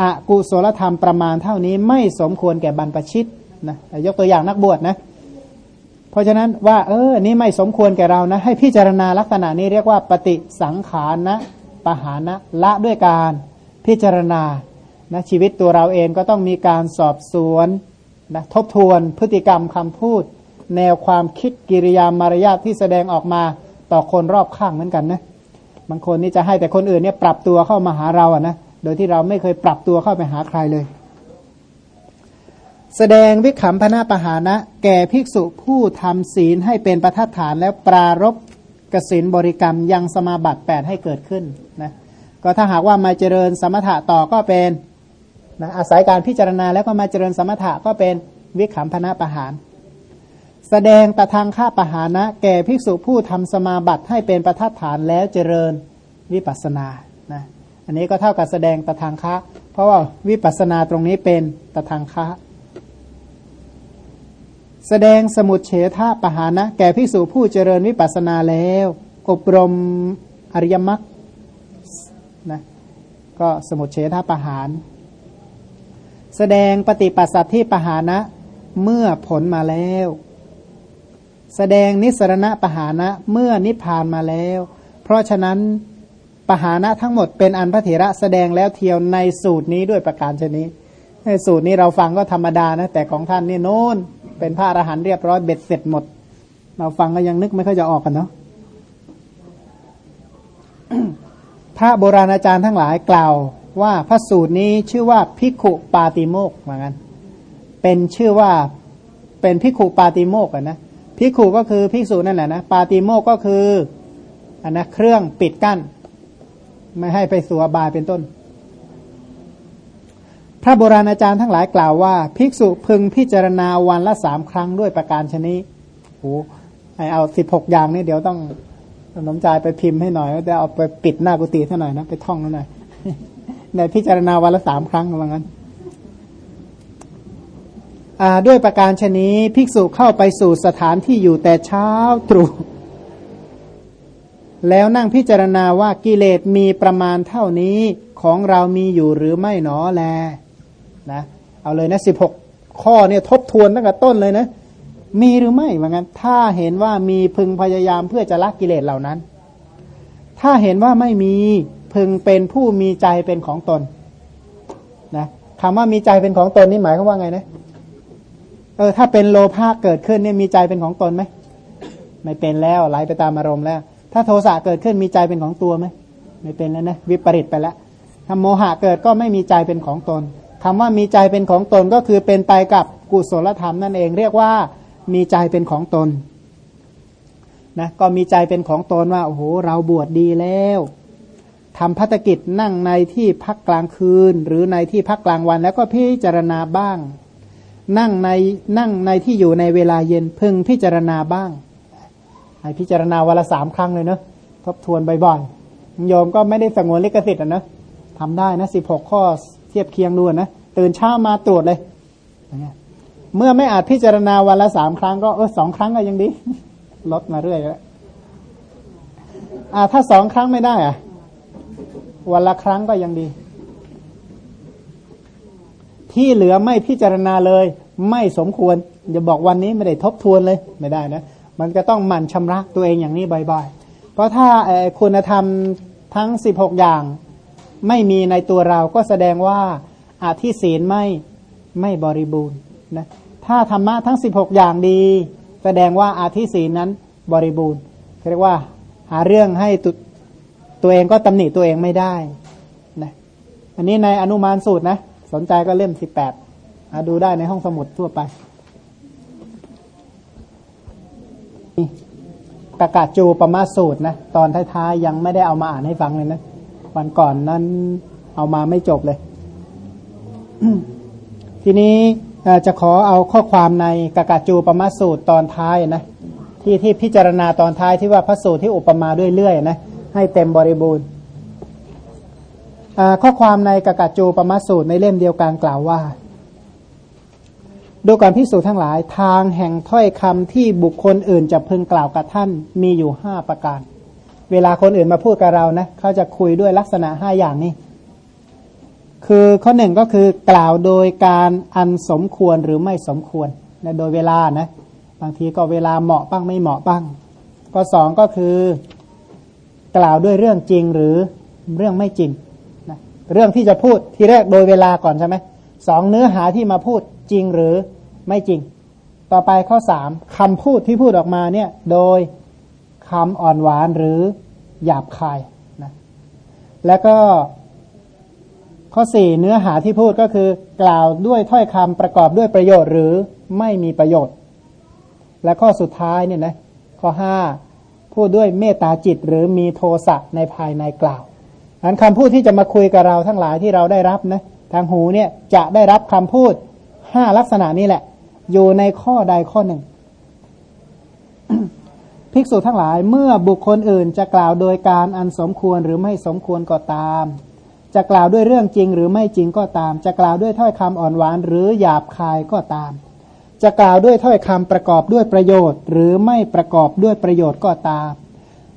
อากุศลธรรมประมาณเท่านี้ไม่สมควรแก่บรรพชิตนะยกตัวอย่างนักบวชนะ เพราะฉะนั้นว่าเออนี่ไม่สมควรแก่เรานะ ให้พิจารณาลักษณะนี้เรียกว่าปฏิสังขารนะปหานะละด้วยการพิจารณานะชีวิตตัวเราเองก็ต้องมีการสอบสวนนะทบทวนพฤติกรรมคำพูด แนวความคิดกิริยามารยาทที่แสดงออกมาต่อคนรอบข้างเหมือนกันนะบางคนนี่จะให้แต่คนอื่นเนี่ยปรับตัวเข้ามาหาเราอะนะโดยที่เราไม่เคยปรับตัวเข้าไปหาใครเลย แสดงวิขำพนาปหานะ แก่ภิกษุผู้ทำศีลให้เป็นประทัดฐานแล้วปรารบกสินบริกรรมยังสมาบัติแปดให้เกิดขึ้นนะก็ถ้าหากว่ามาเจริญสมถะต่อก็เป็นนะอาศัยการพิจารณาแล้วก็มาเจริญสมถะก็เป็นวิขำพนาปหาน แสดงตะทางข้าปหานะ แก่ภิกษุผู้ทำสมาบัติให้เป็นประทัดฐานแล้วเจริญวิปัสนานะอันนี้ก็เท่ากับแสดงตะทางคะเพราะว่าวิปัสนาตรงนี้เป็นตะทางคะแสดงสมุดเฉทาปหานะ แก่พิสูจผู้เจริญวิปัสนาแล้ว อบรมอริยมรรคนะก็สมุดเฉทาปหานแสดงปฏิปัสสัตที่ปหานะ เมื่อผลมาแล้ว แสดงนิสรณะปหานะเมื่อนิพพานมาแล้ว เพราะฉะนั้นปหานะทั้งหมดเป็นอันพระเถระแสดงแล้วเทียวในสูตรนี้ด้วยประการชนี้สูตรนี้เราฟังก็ธรรมดานะ แต่ของท่านนี่โน้นเป็นพระอรหันต์เรียบร้อยเบ็ดเสร็จหมด เราฟังก็ยังนึกไม่ค่อยจะออกกันเนาะพระโบราณอาจารย์ทั้งหลายกล่าวว่าพระสูตรนี้ชื่อว่าพิกุปาติโมกเหมือนกันเป็นชื่อว่าเป็นพิกุปาติโมกนะ พิกุก็คือพิสูจนั่นแหละนะปาติโมกก็คืออันนะเครื่องปิดกั้น ไม่ให้ไปสัวบายเป็นต้น พระโบราณอาจารย์ทั้งหลายกล่าวว่า ภิกษุพึงพิจารณาวันละสามครั้งด้วยประการชนิดโอ้ไอเอาสิบหกอย่างนี่เดี๋ยวต้องน้ำใจไปพิมพ์ให้หน่อยแล้วเอาไปปิดหน้ากุฏิเท่าหน่อยนะไปท่องหน่อยในพิจารณาวันละสามครั้งว่างั้น ด้วยประการชนี้ภิกษุเข้าไปสู่สถานที่อยู่แต่เช้าตรู่แล้วนั่งพิจารณาว่ากิเลสมีประมาณเท่านี้ของเรามีอยู่หรือไม่หนอแลนะเอาเลยนะสิบหกข้อเนี่ยทบทวนตั้งแต่ต้นเลยนะ มีหรือไม่ว่างั้นถ้าเห็นว่ามีพึงพยายามเพื่อจะละกิเลสเหล่านั้น ถ้าเห็นว่าไม่มีพึงเป็นผู้มีใจเป็นของตนนะคำว่ามีใจเป็นของตนนี่หมายความว่าไงนะ เออถ้าเป็นโลภะเกิดขึ้นเนี่ยมีใจเป็นของตนไหมไม่เป็นแล้วไหลไปตามอารมณ์แล้ว ถ้าโทสะเกิดขึ้นมีใจเป็นของตัวไหมไม่เป็นแล้วนะวิปริตไปแล้วถ้าโมหะเกิดก็ไม่มีใจเป็นของตนคำว่ามีใจเป็นของตนก็คือเป็นไปกับกุศลธรรมนั่นเองเรียกว่ามีใจเป็นของตนนะก็มีใจเป็นของตนว่าโอ้โหเราบวชดดีแล้วทำพัฒกิจนั่งในที่พักกลางคืน หรือในที่พักกลางวันแล้วก็พิจารณาบ้าง นั่งในนั่งในที่อยู่ในเวลาเย็นพึงพิจารณาบ้างให้พิจารณาวันละสามครั้งเลยเนาะทบทวนบ่อยๆโยมก็ไม่ได้สงวนลิขสิทธิ์อะนะทำได้นะสิบหกข้อเทียบเคียงดูนะตื่นเช้ามาตรวจเลยเมื่อไม่อาจพิจารณาวันละสามครั้งก็เออสองครั้งก็ยังดี ลดมาเรื่อยแล้วอ่าถ้าสองครั้งไม่ได้อะวันละครั้งก็ยังดี ที่เหลือไม่พิจารณาเลย ไม่สมควรอย่าบอกวันนี้ไม่ได้ทบทวนเลยไม่ได้นะ มันก็ต้องหมั่นชำระตัวเองอย่างนี้บ่อยๆ เพราะถ้าคุณธรรมทั้งสิบหกอย่างไม่มีในตัวเราก็แสดงว่าอาธิศีลไม่ไม่บริบูรณ์นะถ้าธรรมะทั้งสิบหกอย่างดี แสดงว่าอาธิศีลนั้นบริบูรณ์เรียกว่าหาเรื่องให้ตุตัวเองก็ตำหนิตัวเองไม่ได้นะอันนี้ในอนุมานสูตรนะ สนใจก็เล่มสิบแปดดูได้ในห้องสมุดทั่วไปกากาจูปมาสูตรนะ ตอนท้ายๆยังไม่ได้เอามาอ่านให้ฟังเลยนะ วันก่อนนั้นเอามาไม่จบเลย ทีนี้จะขอเอาข้อความในกากาจูปมาสูตรตอนท้ายนะ ที่ที่พิจารณาตอนท้ายที่ว่าพระสูตรที่อุปมาด้วยเลื่อยนะ ให้เต็มบริบูรณ์ ข้อความในกากาจูปมาสูตรในเล่มเดียวกันกล่าวว่า ดูการพิสูจน์ทั้งหลายทางแห่งถ้อยคำที่บุคคลอื่นจะพึงกล่าวกับท่านมีอยู่ห้าประการ เวลาคนอื่นมาพูดกับเรานะเขาจะคุยด้วยลักษณะห้าอย่างนี้ คือข้อหนึ่งก็คือกล่าวโดยการอันสมควรหรือไม่สมควรนะโดยเวลานะ บางทีก็เวลาเหมาะบ้างไม่เหมาะบ้างข้อสองก็คือ กล่าวด้วยเรื่องจริงหรือเรื่องไม่จริง เรื่องที่จะพูดทีแรกโดยเวลาก่อนใช่ไหมสองเนื้อหาที่มาพูดจริงหรือไม่จริง ต่อไปข้อสามคำพูดที่พูดออกมาเนี่ยโดยคำอ่อนหวานหรือหยาบคายนะแล้วก็ข้อสี่เนื้อหาที่พูดก็คือ กล่าวด้วยถ้อยคำประกอบด้วยประโยชน์หรือไม่มีประโยชน์ และข้อสุดท้ายเนี่ยนะข้อห้าพูดด้วยเมตตาจิตหรือมีโทสะในภายในกล่าว อันคำพูดที่จะมาคุยกับเราทั้งหลายที่เราได้รับนะทางหูเนี่ยจะได้รับคำพูดห้าลักษณะนี้แหละ อยู่ในข้อใดข้อหนึ่ง ภิกษุทั้งหลายเมื่อบุคคลอื่นจะกล่าวโดยการอันสมควรหรือไม่สมควรก็ตาม จะกล่าวด้วยเรื่องจริงหรือไม่จริงก็ตาม จะกล่าวด้วยถ้อยคำอ่อนหวาน หรือหยาบคายก็ตาม จะกล่าวด้วยถ้อยคำประกอบด้วยประโยชน์ หรือไม่ประกอบด้วยประโยชน์ก็ตาม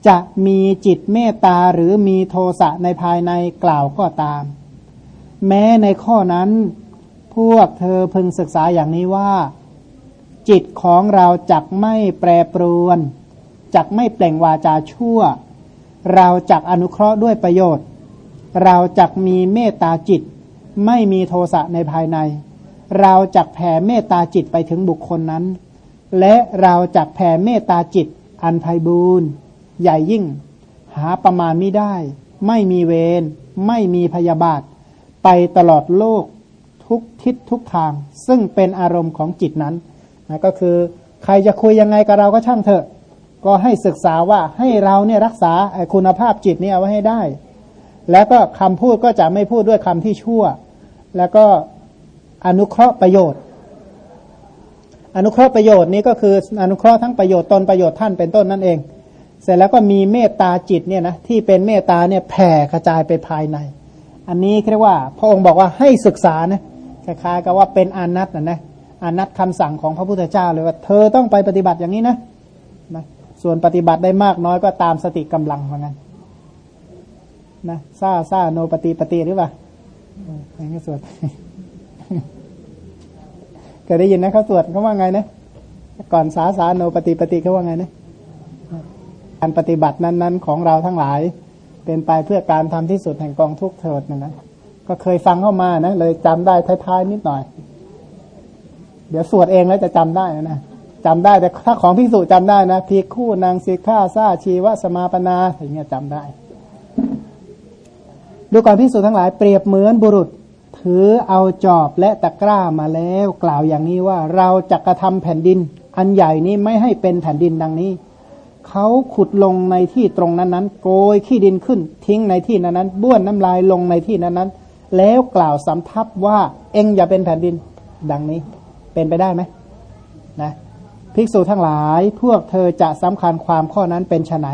จะมีจิตเมตตาหรือมีโทสะในภายในกล่าวก็ตาม แม้ในข้อนั้น พวกเธอพึงศึกษาอย่างนี้ว่า จิตของเราจักไม่แปรปรวนจักไม่เปล่งวาจาชั่ว เราจักอนุเคราะห์ด้วยประโยชน์ เราจักมีเมตตาจิต ไม่มีโทสะในภายใน เราจักแผ่เมตตาจิตไปถึงบุคคลนั้น และเราจักแผ่เมตตาจิตอันไพบูรณ์ ใหญ่ยิ่ง หาประมาณไม่ได้ ไม่มีเวรไม่มีพยาบาท ไปตลอดโลกทุกทิศทุกทาง ซึ่งเป็นอารมณ์ของจิตนั้นนะก็คือใครจะคุยยังไงกับเราก็ช่างเถอะ ก็ให้ศึกษาว่าให้เราเนี่ยรักษาคุณภาพจิตนี่เอาไว้ให้ได้ แล้วก็คำพูดก็จะไม่พูดด้วยคำที่ชั่ว แล้วก็อนุเคราะห์ประโยชน์ อนุเคราะห์ประโยชน์นี้ก็คืออนุเคราะห์ทั้งประโยชน์ตนประโยชน์ท่านเป็นต้นนั่นเอง เสร็จแล้วก็มีเมตตาจิตเนี่ยนะที่เป็นเมตตาเนี่ยแผ่กระจายไปภายใน อันนี้เรียกว่า พระองค์บอกว่าให้ศึกษานะคล้ายๆกับว่าเป็นอนัตนะนะอนัตคำสั่งของพระพุทธเจ้าเลยว่า เธอต้องไปปฏิบัติอย่างนี้นะนะส่วนปฏิบัติได้มากน้อยก็ตามสติกำลังเหมือนกันนะซาซาโนปฏิปฏิหรือเปล่าอย่างนี้สวดเคยได้ยินนะเขาสวดเขาว่าไงนะก่อนสาสาโนปฏิปฏิเขาว่าไงนะ การปฏิบัตินั้น ๆ ของเราทั้งหลาย เป็นไปเพื่อการทำที่สุดแห่งกองทุกเถิดนะนะก็เคยฟังเข้ามานะ เลยจำได้ท้ายๆนิดหน่อย เดี๋ยวสวดเองแล้วจะจำได้นะจำได้แต่ถ้าของพิสูจน์จำได้นะพีคู่นางสิกขาซาชีวสมาปนาอย่างเงี้ยจำได้ดูก่อนพิสูจน์ทั้งหลายเปรียบเหมือนบุรุษ ถือเอาจอบและตะกร้ามาแล้ว กล่าวอย่างนี้ว่าเราจะกระทำแผ่นดิน อันใหญ่นี้ไม่ให้เป็นแผ่นดินดังนี้ เขาขุดลงในที่ตรงนั้นนั้นโกยขี้ดินขึ้น ทิ้งในที่นั้นนั้นบ้วนน้ำลายลงในที่นั้นนั้นแล้วกล่าวสำทับว่าเอ็งอย่าเป็นแผ่นดิน ดังนี้ เป็นไปได้ไหมนะภิกษุทั้งหลายพวกเธอจะสำคัญความข้อนั้นเป็นไน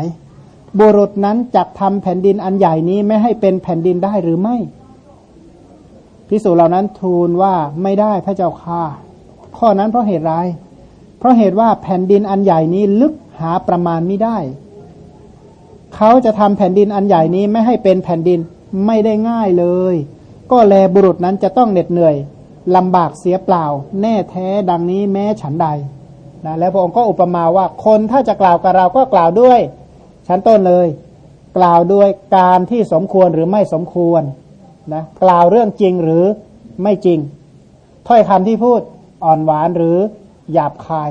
บุรุษนั้นจะทำแผ่นดินอันใหญ่นี้ไม่ให้เป็นแผ่นดินได้หรือไม่ภิกษุเหล่านั้นทูลว่าไม่ได้พระเจ้าค่ะ ข้อนั้นเพราะเหตุไรเพราะเหตุว่าแผ่นดินอันใหญ่นี้ลึก หาประมาณไม่ได้ เขาจะทำแผ่นดินอันใหญ่นี้ไม่ให้เป็นแผ่นดินไม่ได้ง่ายเลย ก็แลบุรุษนั้นจะต้องเหน็ดเหนื่อยลำบากเสียเปล่า แน่แท้ดังนี้แม้ฉันใดนะแล้วพระองค์ก็อุปมาว่าคนถ้าจะกล่าวกับเราก็กล่าวด้วย ชั้นต้นเลย กล่าวด้วยการที่สมควรหรือไม่สมควรนะกล่าวเรื่องจริงหรือไม่จริง ถ้อยคำที่พูดอ่อนหวานหรือหยาบคาย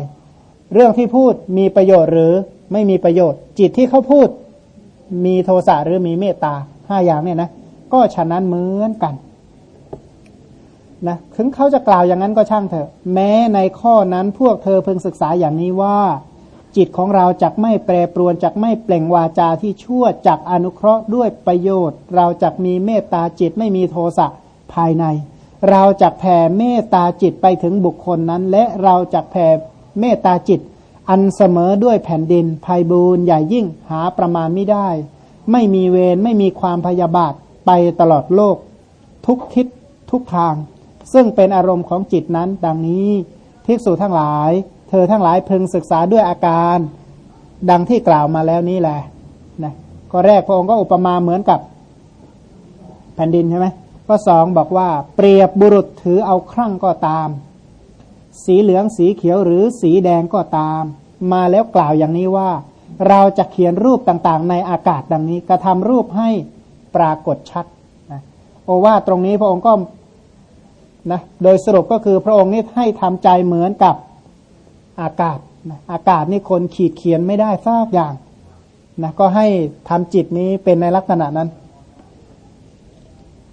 เรื่องที่พูดมีประโยชน์หรือไม่มีประโยชน์ จิตที่เขาพูด มีโทสะหรือมีเมตตาห้าอย่างเนี่ยนะ ก็ฉะนั้นเหมือนกันนะถึงเขาจะกล่าวอย่างนั้นก็ช่างเถอะ แม้ในข้อนั้นพวกเธอเพิ่งศึกษาอย่างนี้ว่า จิตของเราจักไม่แปรปรวนจักไม่เปล่งวาจาที่ชั่วจักอนุเคราะห์ด้วยประโยชน์ เราจักมีเมตตาจิตไม่มีโทสะภายใน เราจักแผ่เมตตาจิตไปถึงบุคคลนั้น และเราจักแผ่ เมตตาจิต อันเสมอด้วยแผ่นดินภัยบูนใหญ่ยิ่งหาประมาณไม่ได้ ไม่มีเวรไม่มีความพยาบาทไปตลอดโลก ทุกทิศทุกทาง ซึ่งเป็นอารมณ์ของจิตนั้น ดังนี้ภิกษุทั้งหลาย เธอทั้งหลายพึงศึกษาด้วยอาการ ดังที่กล่าวมาแล้วนี้แหละนะก็แรกพระองค์ก็อุปมาเหมือนกับแผ่นดินใช่ไหมก็สองบอกว่าเปรียบบุรุษถือเอาครั่งก็ตาม สีเหลืองสีเขียวหรือสีแดงก็ตาม มาแล้วกล่าวอย่างนี้ว่า เราจะเขียนรูปต่างๆ ในอากาศดังนี้กระทำรูปให้ปรากฏชัดนะโอว่าตรงนี้พระองค์ก็นะโดยสรุปก็คือพระองค์นี่ให้ทำใจเหมือนกับอากาศนะอากาศนี่คนขีดเขียนไม่ได้ซากอย่างนะก็ให้ทำจิตนี้เป็นในลักษณะนั้น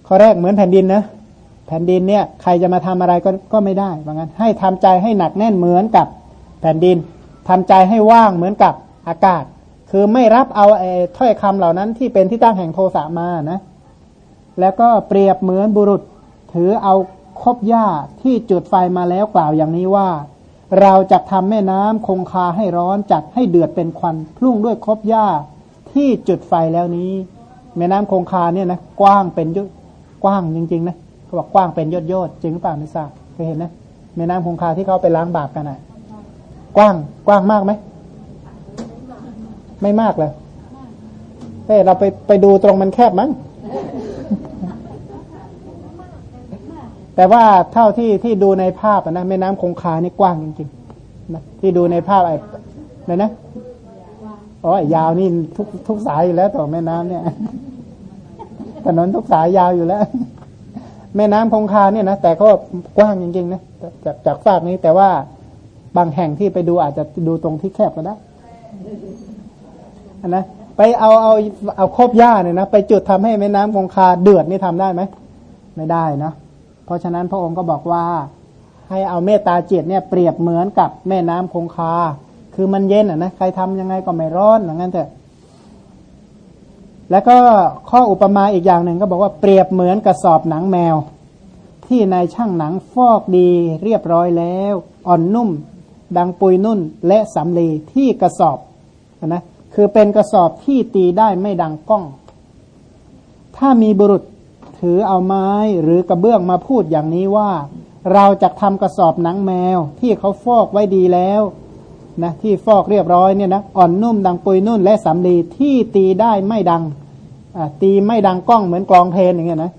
ข้อแรกเหมือนแผ่นดินนะ แผ่นดินเนี่ยใครจะมาทำอะไรก็ก็ไม่ได้เหมือนกันให้ทำใจให้หนักแน่นเหมือนกับแผ่นดินทำใจให้ว่างเหมือนกับอากาศ คือไม่รับเอาไอ้ถ้อยคำเหล่านั้นที่เป็นที่ตั้งแห่งโทสะมานะ แล้วก็เปรียบเหมือนบุรุษ ถือเอาคบหญ้าที่จุดไฟมาแล้วกล่าวอย่างนี้ว่า เราจะทำแม่น้ำคงคาให้ร้อนจัดให้เดือดเป็นควันพุ่งด้วยคบหญ้าที่จุดไฟแล้วนี้ แม่น้ำคงคาเนี่ยนะกว้างเป็นยกว้างจริงๆนะ เขาบอกกว้างเป็นยอดยอดจริงหรือเปล่าไม่ทราบเคยเห็นนะแม่น้ำคงคาที่เขาไปล้างบาปกันอะ กว้างกว้างมากไหมไม่มากเลยเฮ้เราไปไปดูตรงมันแคบมั้งแต่ว่าเท่าที่ที่ดูในภาพนะแม่น้ำคงคานี่กว้างจริงๆนะที่ดูในภาพไอ้ไหนนะอ๋อยาวนี่ทุกทุกสายอยู่แล้วต่อแม่น้ำเนี่ยถนนทุกสายยาวอยู่แล้ว แม่น้ำคงคาเนี่ยนะแต่ก็กว้างจริงๆนะจากจากฝากนี้แต่ว่าบางแห่งที่ไปดูอาจจะดูตรงที่แคบก็ได้นะไปเอาเอาเอาคบหญ้าเนี่ยนะไปจุดทำให้แม่น้ำคงคาเดือดนี่ทำได้ไหมไม่ได้นะเพราะฉะนั้นพระองค์ก็บอกว่า ให้เอาเมตตาจิตเนี่ยเปรียบเหมือนกับแม่น้ำคงคา คือมันเย็นอะนะใครทำยังไงก็ไม่ร้อนอย่างนั้นเถอะ แล้วก็ข้ออุปมาอีกอย่างหนึ่งก็บอกว่าเปรียบเหมือนกระสอบหนังแมว ที่นายช่างหนังฟอกดีเรียบร้อยแล้ว อ่อนนุ่ม ดังปุยนุ่นและสำลีที่กระสอบนะคือเป็นกระสอบที่ตีได้ไม่ดังก้อง ถ้ามีบุรุษถือเอาไม้หรือกระเบื้องมาพูดอย่างนี้ว่า เราจะทำกระสอบหนังแมวที่เขาฟอกไว้ดีแล้ว นะที่ฟอกเรียบร้อยเนี่ยนะอ่อนนุ่มดังปุยนุ่นและสำลีที่ตีได้ไม่ดังตีไม่ดังก้องเหมือนกลองเพลงอย่างเงี้ยนะ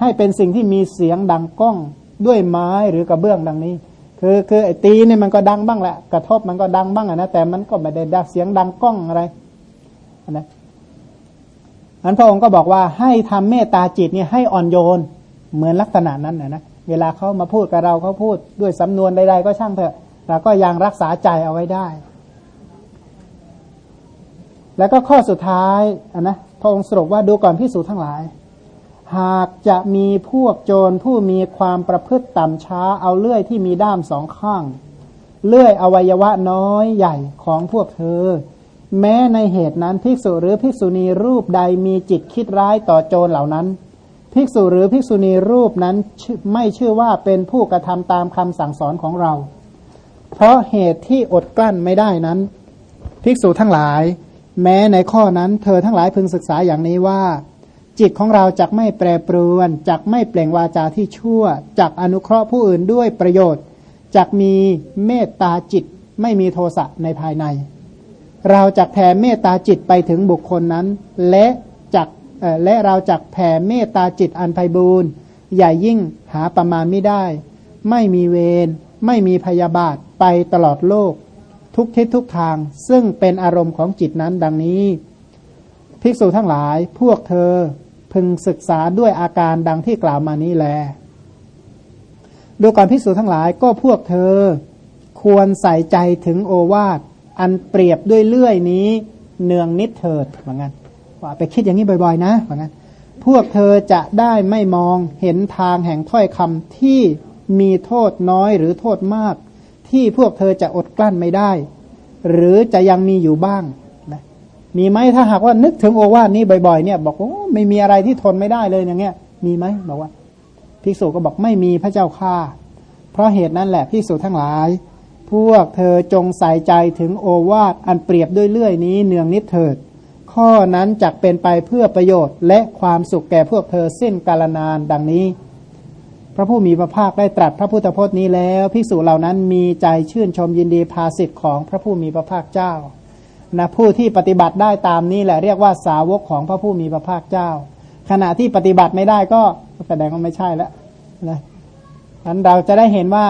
ให้เป็นสิ่งที่มีเสียงดังก้องด้วยไม้หรือกระเบื้องดังนี้ คือคือไอ้ตีเนี่ยมันก็ดังบ้างแหละกระทบมันก็ดังบ้างนะแต่มันก็ไม่ได้ดังเสียงดังก้องอะไรนะอันพระองค์ก็บอกว่าให้ทำเมตตาจิตเนี่ยให้อ่อนโยนเหมือนลักษณะนั้นนะนะเวลาเขามาพูดกับเราเขาพูดด้วยสำนวนใดๆก็ช่างเถอะ เราก็ยังรักษาใจเอาไว้ได้ แล้วก็ข้อสุดท้ายนนะพระองค์สรุปว่าดูก่อนพิสูจทั้งหลาย หากจะมีพวกโจรผู้มีความประพฤติต่ำช้าเอาเลื่อยที่มีด้ามสองข้าง เลื่อยอวัยวะน้อยใหญ่ของพวกเธอ แม้ในเหตุนั้นภิกษุหรือภิกษุณีรูปใดมีจิตคิดร้ายต่อโจรเหล่านั้นภิกษุหรือภิกษุณีรูปนั้นไม่ชื่อว่าเป็นผู้กระทำตามคำสั่งสอนของเรา เพราะเหตุที่อดกลั้นไม่ได้นั้น ภิกษุทั้งหลาย แม้ในข้อนั้น เธอทั้งหลายพึงศึกษาอย่างนี้ว่า จิตของเราจักไม่แปรปรวนจักไม่เปล่งวาจาที่ชั่วจักอนุเคราะห์ผู้อื่นด้วยประโยชน์จักมีเมตตาจิตไม่มีโทสะในภายใน เราจักแผ่เมตตาจิตไปถึงบุคคลนั้น และจักและเราจักแผ่เมตตาจิตอันไพบูรณ์ใหญ่ยิ่งหาประมาณไม่ได้ ไม่มีเวร ไม่มีพยาบาทไปตลอดโลก ทุกทิศทุกทาง ซึ่งเป็นอารมณ์ของจิตนั้นดังนี้ ภิกษุทั้งหลายพวกเธอพึงศึกษาด้วยอาการดังที่กล่าวมานี้แล ดูก่อนภิกษุทั้งหลายก็พวกเธอควรใส่ใจถึงโอวาท อันเปรียบด้วยเลื่อยนี้ เนืองนิดเถิดเหมือนกันว่าไปคิดอย่างนี้บ่อยๆ นะเหมือนกันพวกเธอจะได้ไม่มองเห็นทางแห่งถ้อยคำที่ มีโทษน้อยหรือโทษมาก ที่พวกเธอจะอดกลั้นไม่ได้ หรือจะยังมีอยู่บ้างนะมีไหมถ้าหากว่านึกถึงโอวาทนี้บ่อยๆ เนี่ย บอกว่าไม่มีอะไรที่ทนไม่ได้เลยอย่างเงี้ย มีไหมบอกว่าภิกษุก็บอกไม่มีพระเจ้าข้าเพราะเหตุนั้นแหละภิกษุทั้งหลาย พวกเธอจงใส่ใจถึงโอวาทอันเปรียบด้วยเลื่อยนี้เนืองนิดเถิด ข้อนั้นจักเป็นไปเพื่อประโยชน์และความสุขแก่พวกเธอสิ้นกาลนานดังนี้ พระผู้มีพระภาคได้ตรัสพระพุทธพจน์นี้แล้วภิกษุเหล่านั้นมีใจชื่นชมยินดีภาสิทธิ์ของพระผู้มีพระภาคเจ้านะผู้ที่ปฏิบัติได้ตามนี้แหละเรียกว่าสาวกของพระผู้มีพระภาคเจ้า ขณะที่ปฏิบัติไม่ได้ก็แสดงว่าไม่ใช่แล้วนะนั้นเราจะได้เห็นว่า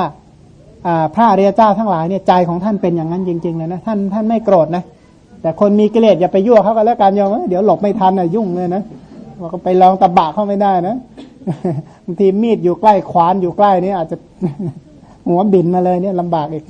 พระอริยเจ้าทั้งหลายเนี่ยใจของท่านเป็นอย่างนั้นจริงๆเลยนะท่านท่านไม่โกรธนะแต่คนมีกิเลสอย่าไปยั่วเขากันแล้วกันยอมเดี๋ยวหลบไม่ทันนะยุ่งเลยนะ เราก็ไปลองตะบะเข้าไม่ได้นะบางทีมีดอยู่ใกล้ขวานอยู่ใกล้นี่อาจจะหัวบินมาเลยเนี่ยลำบากอีก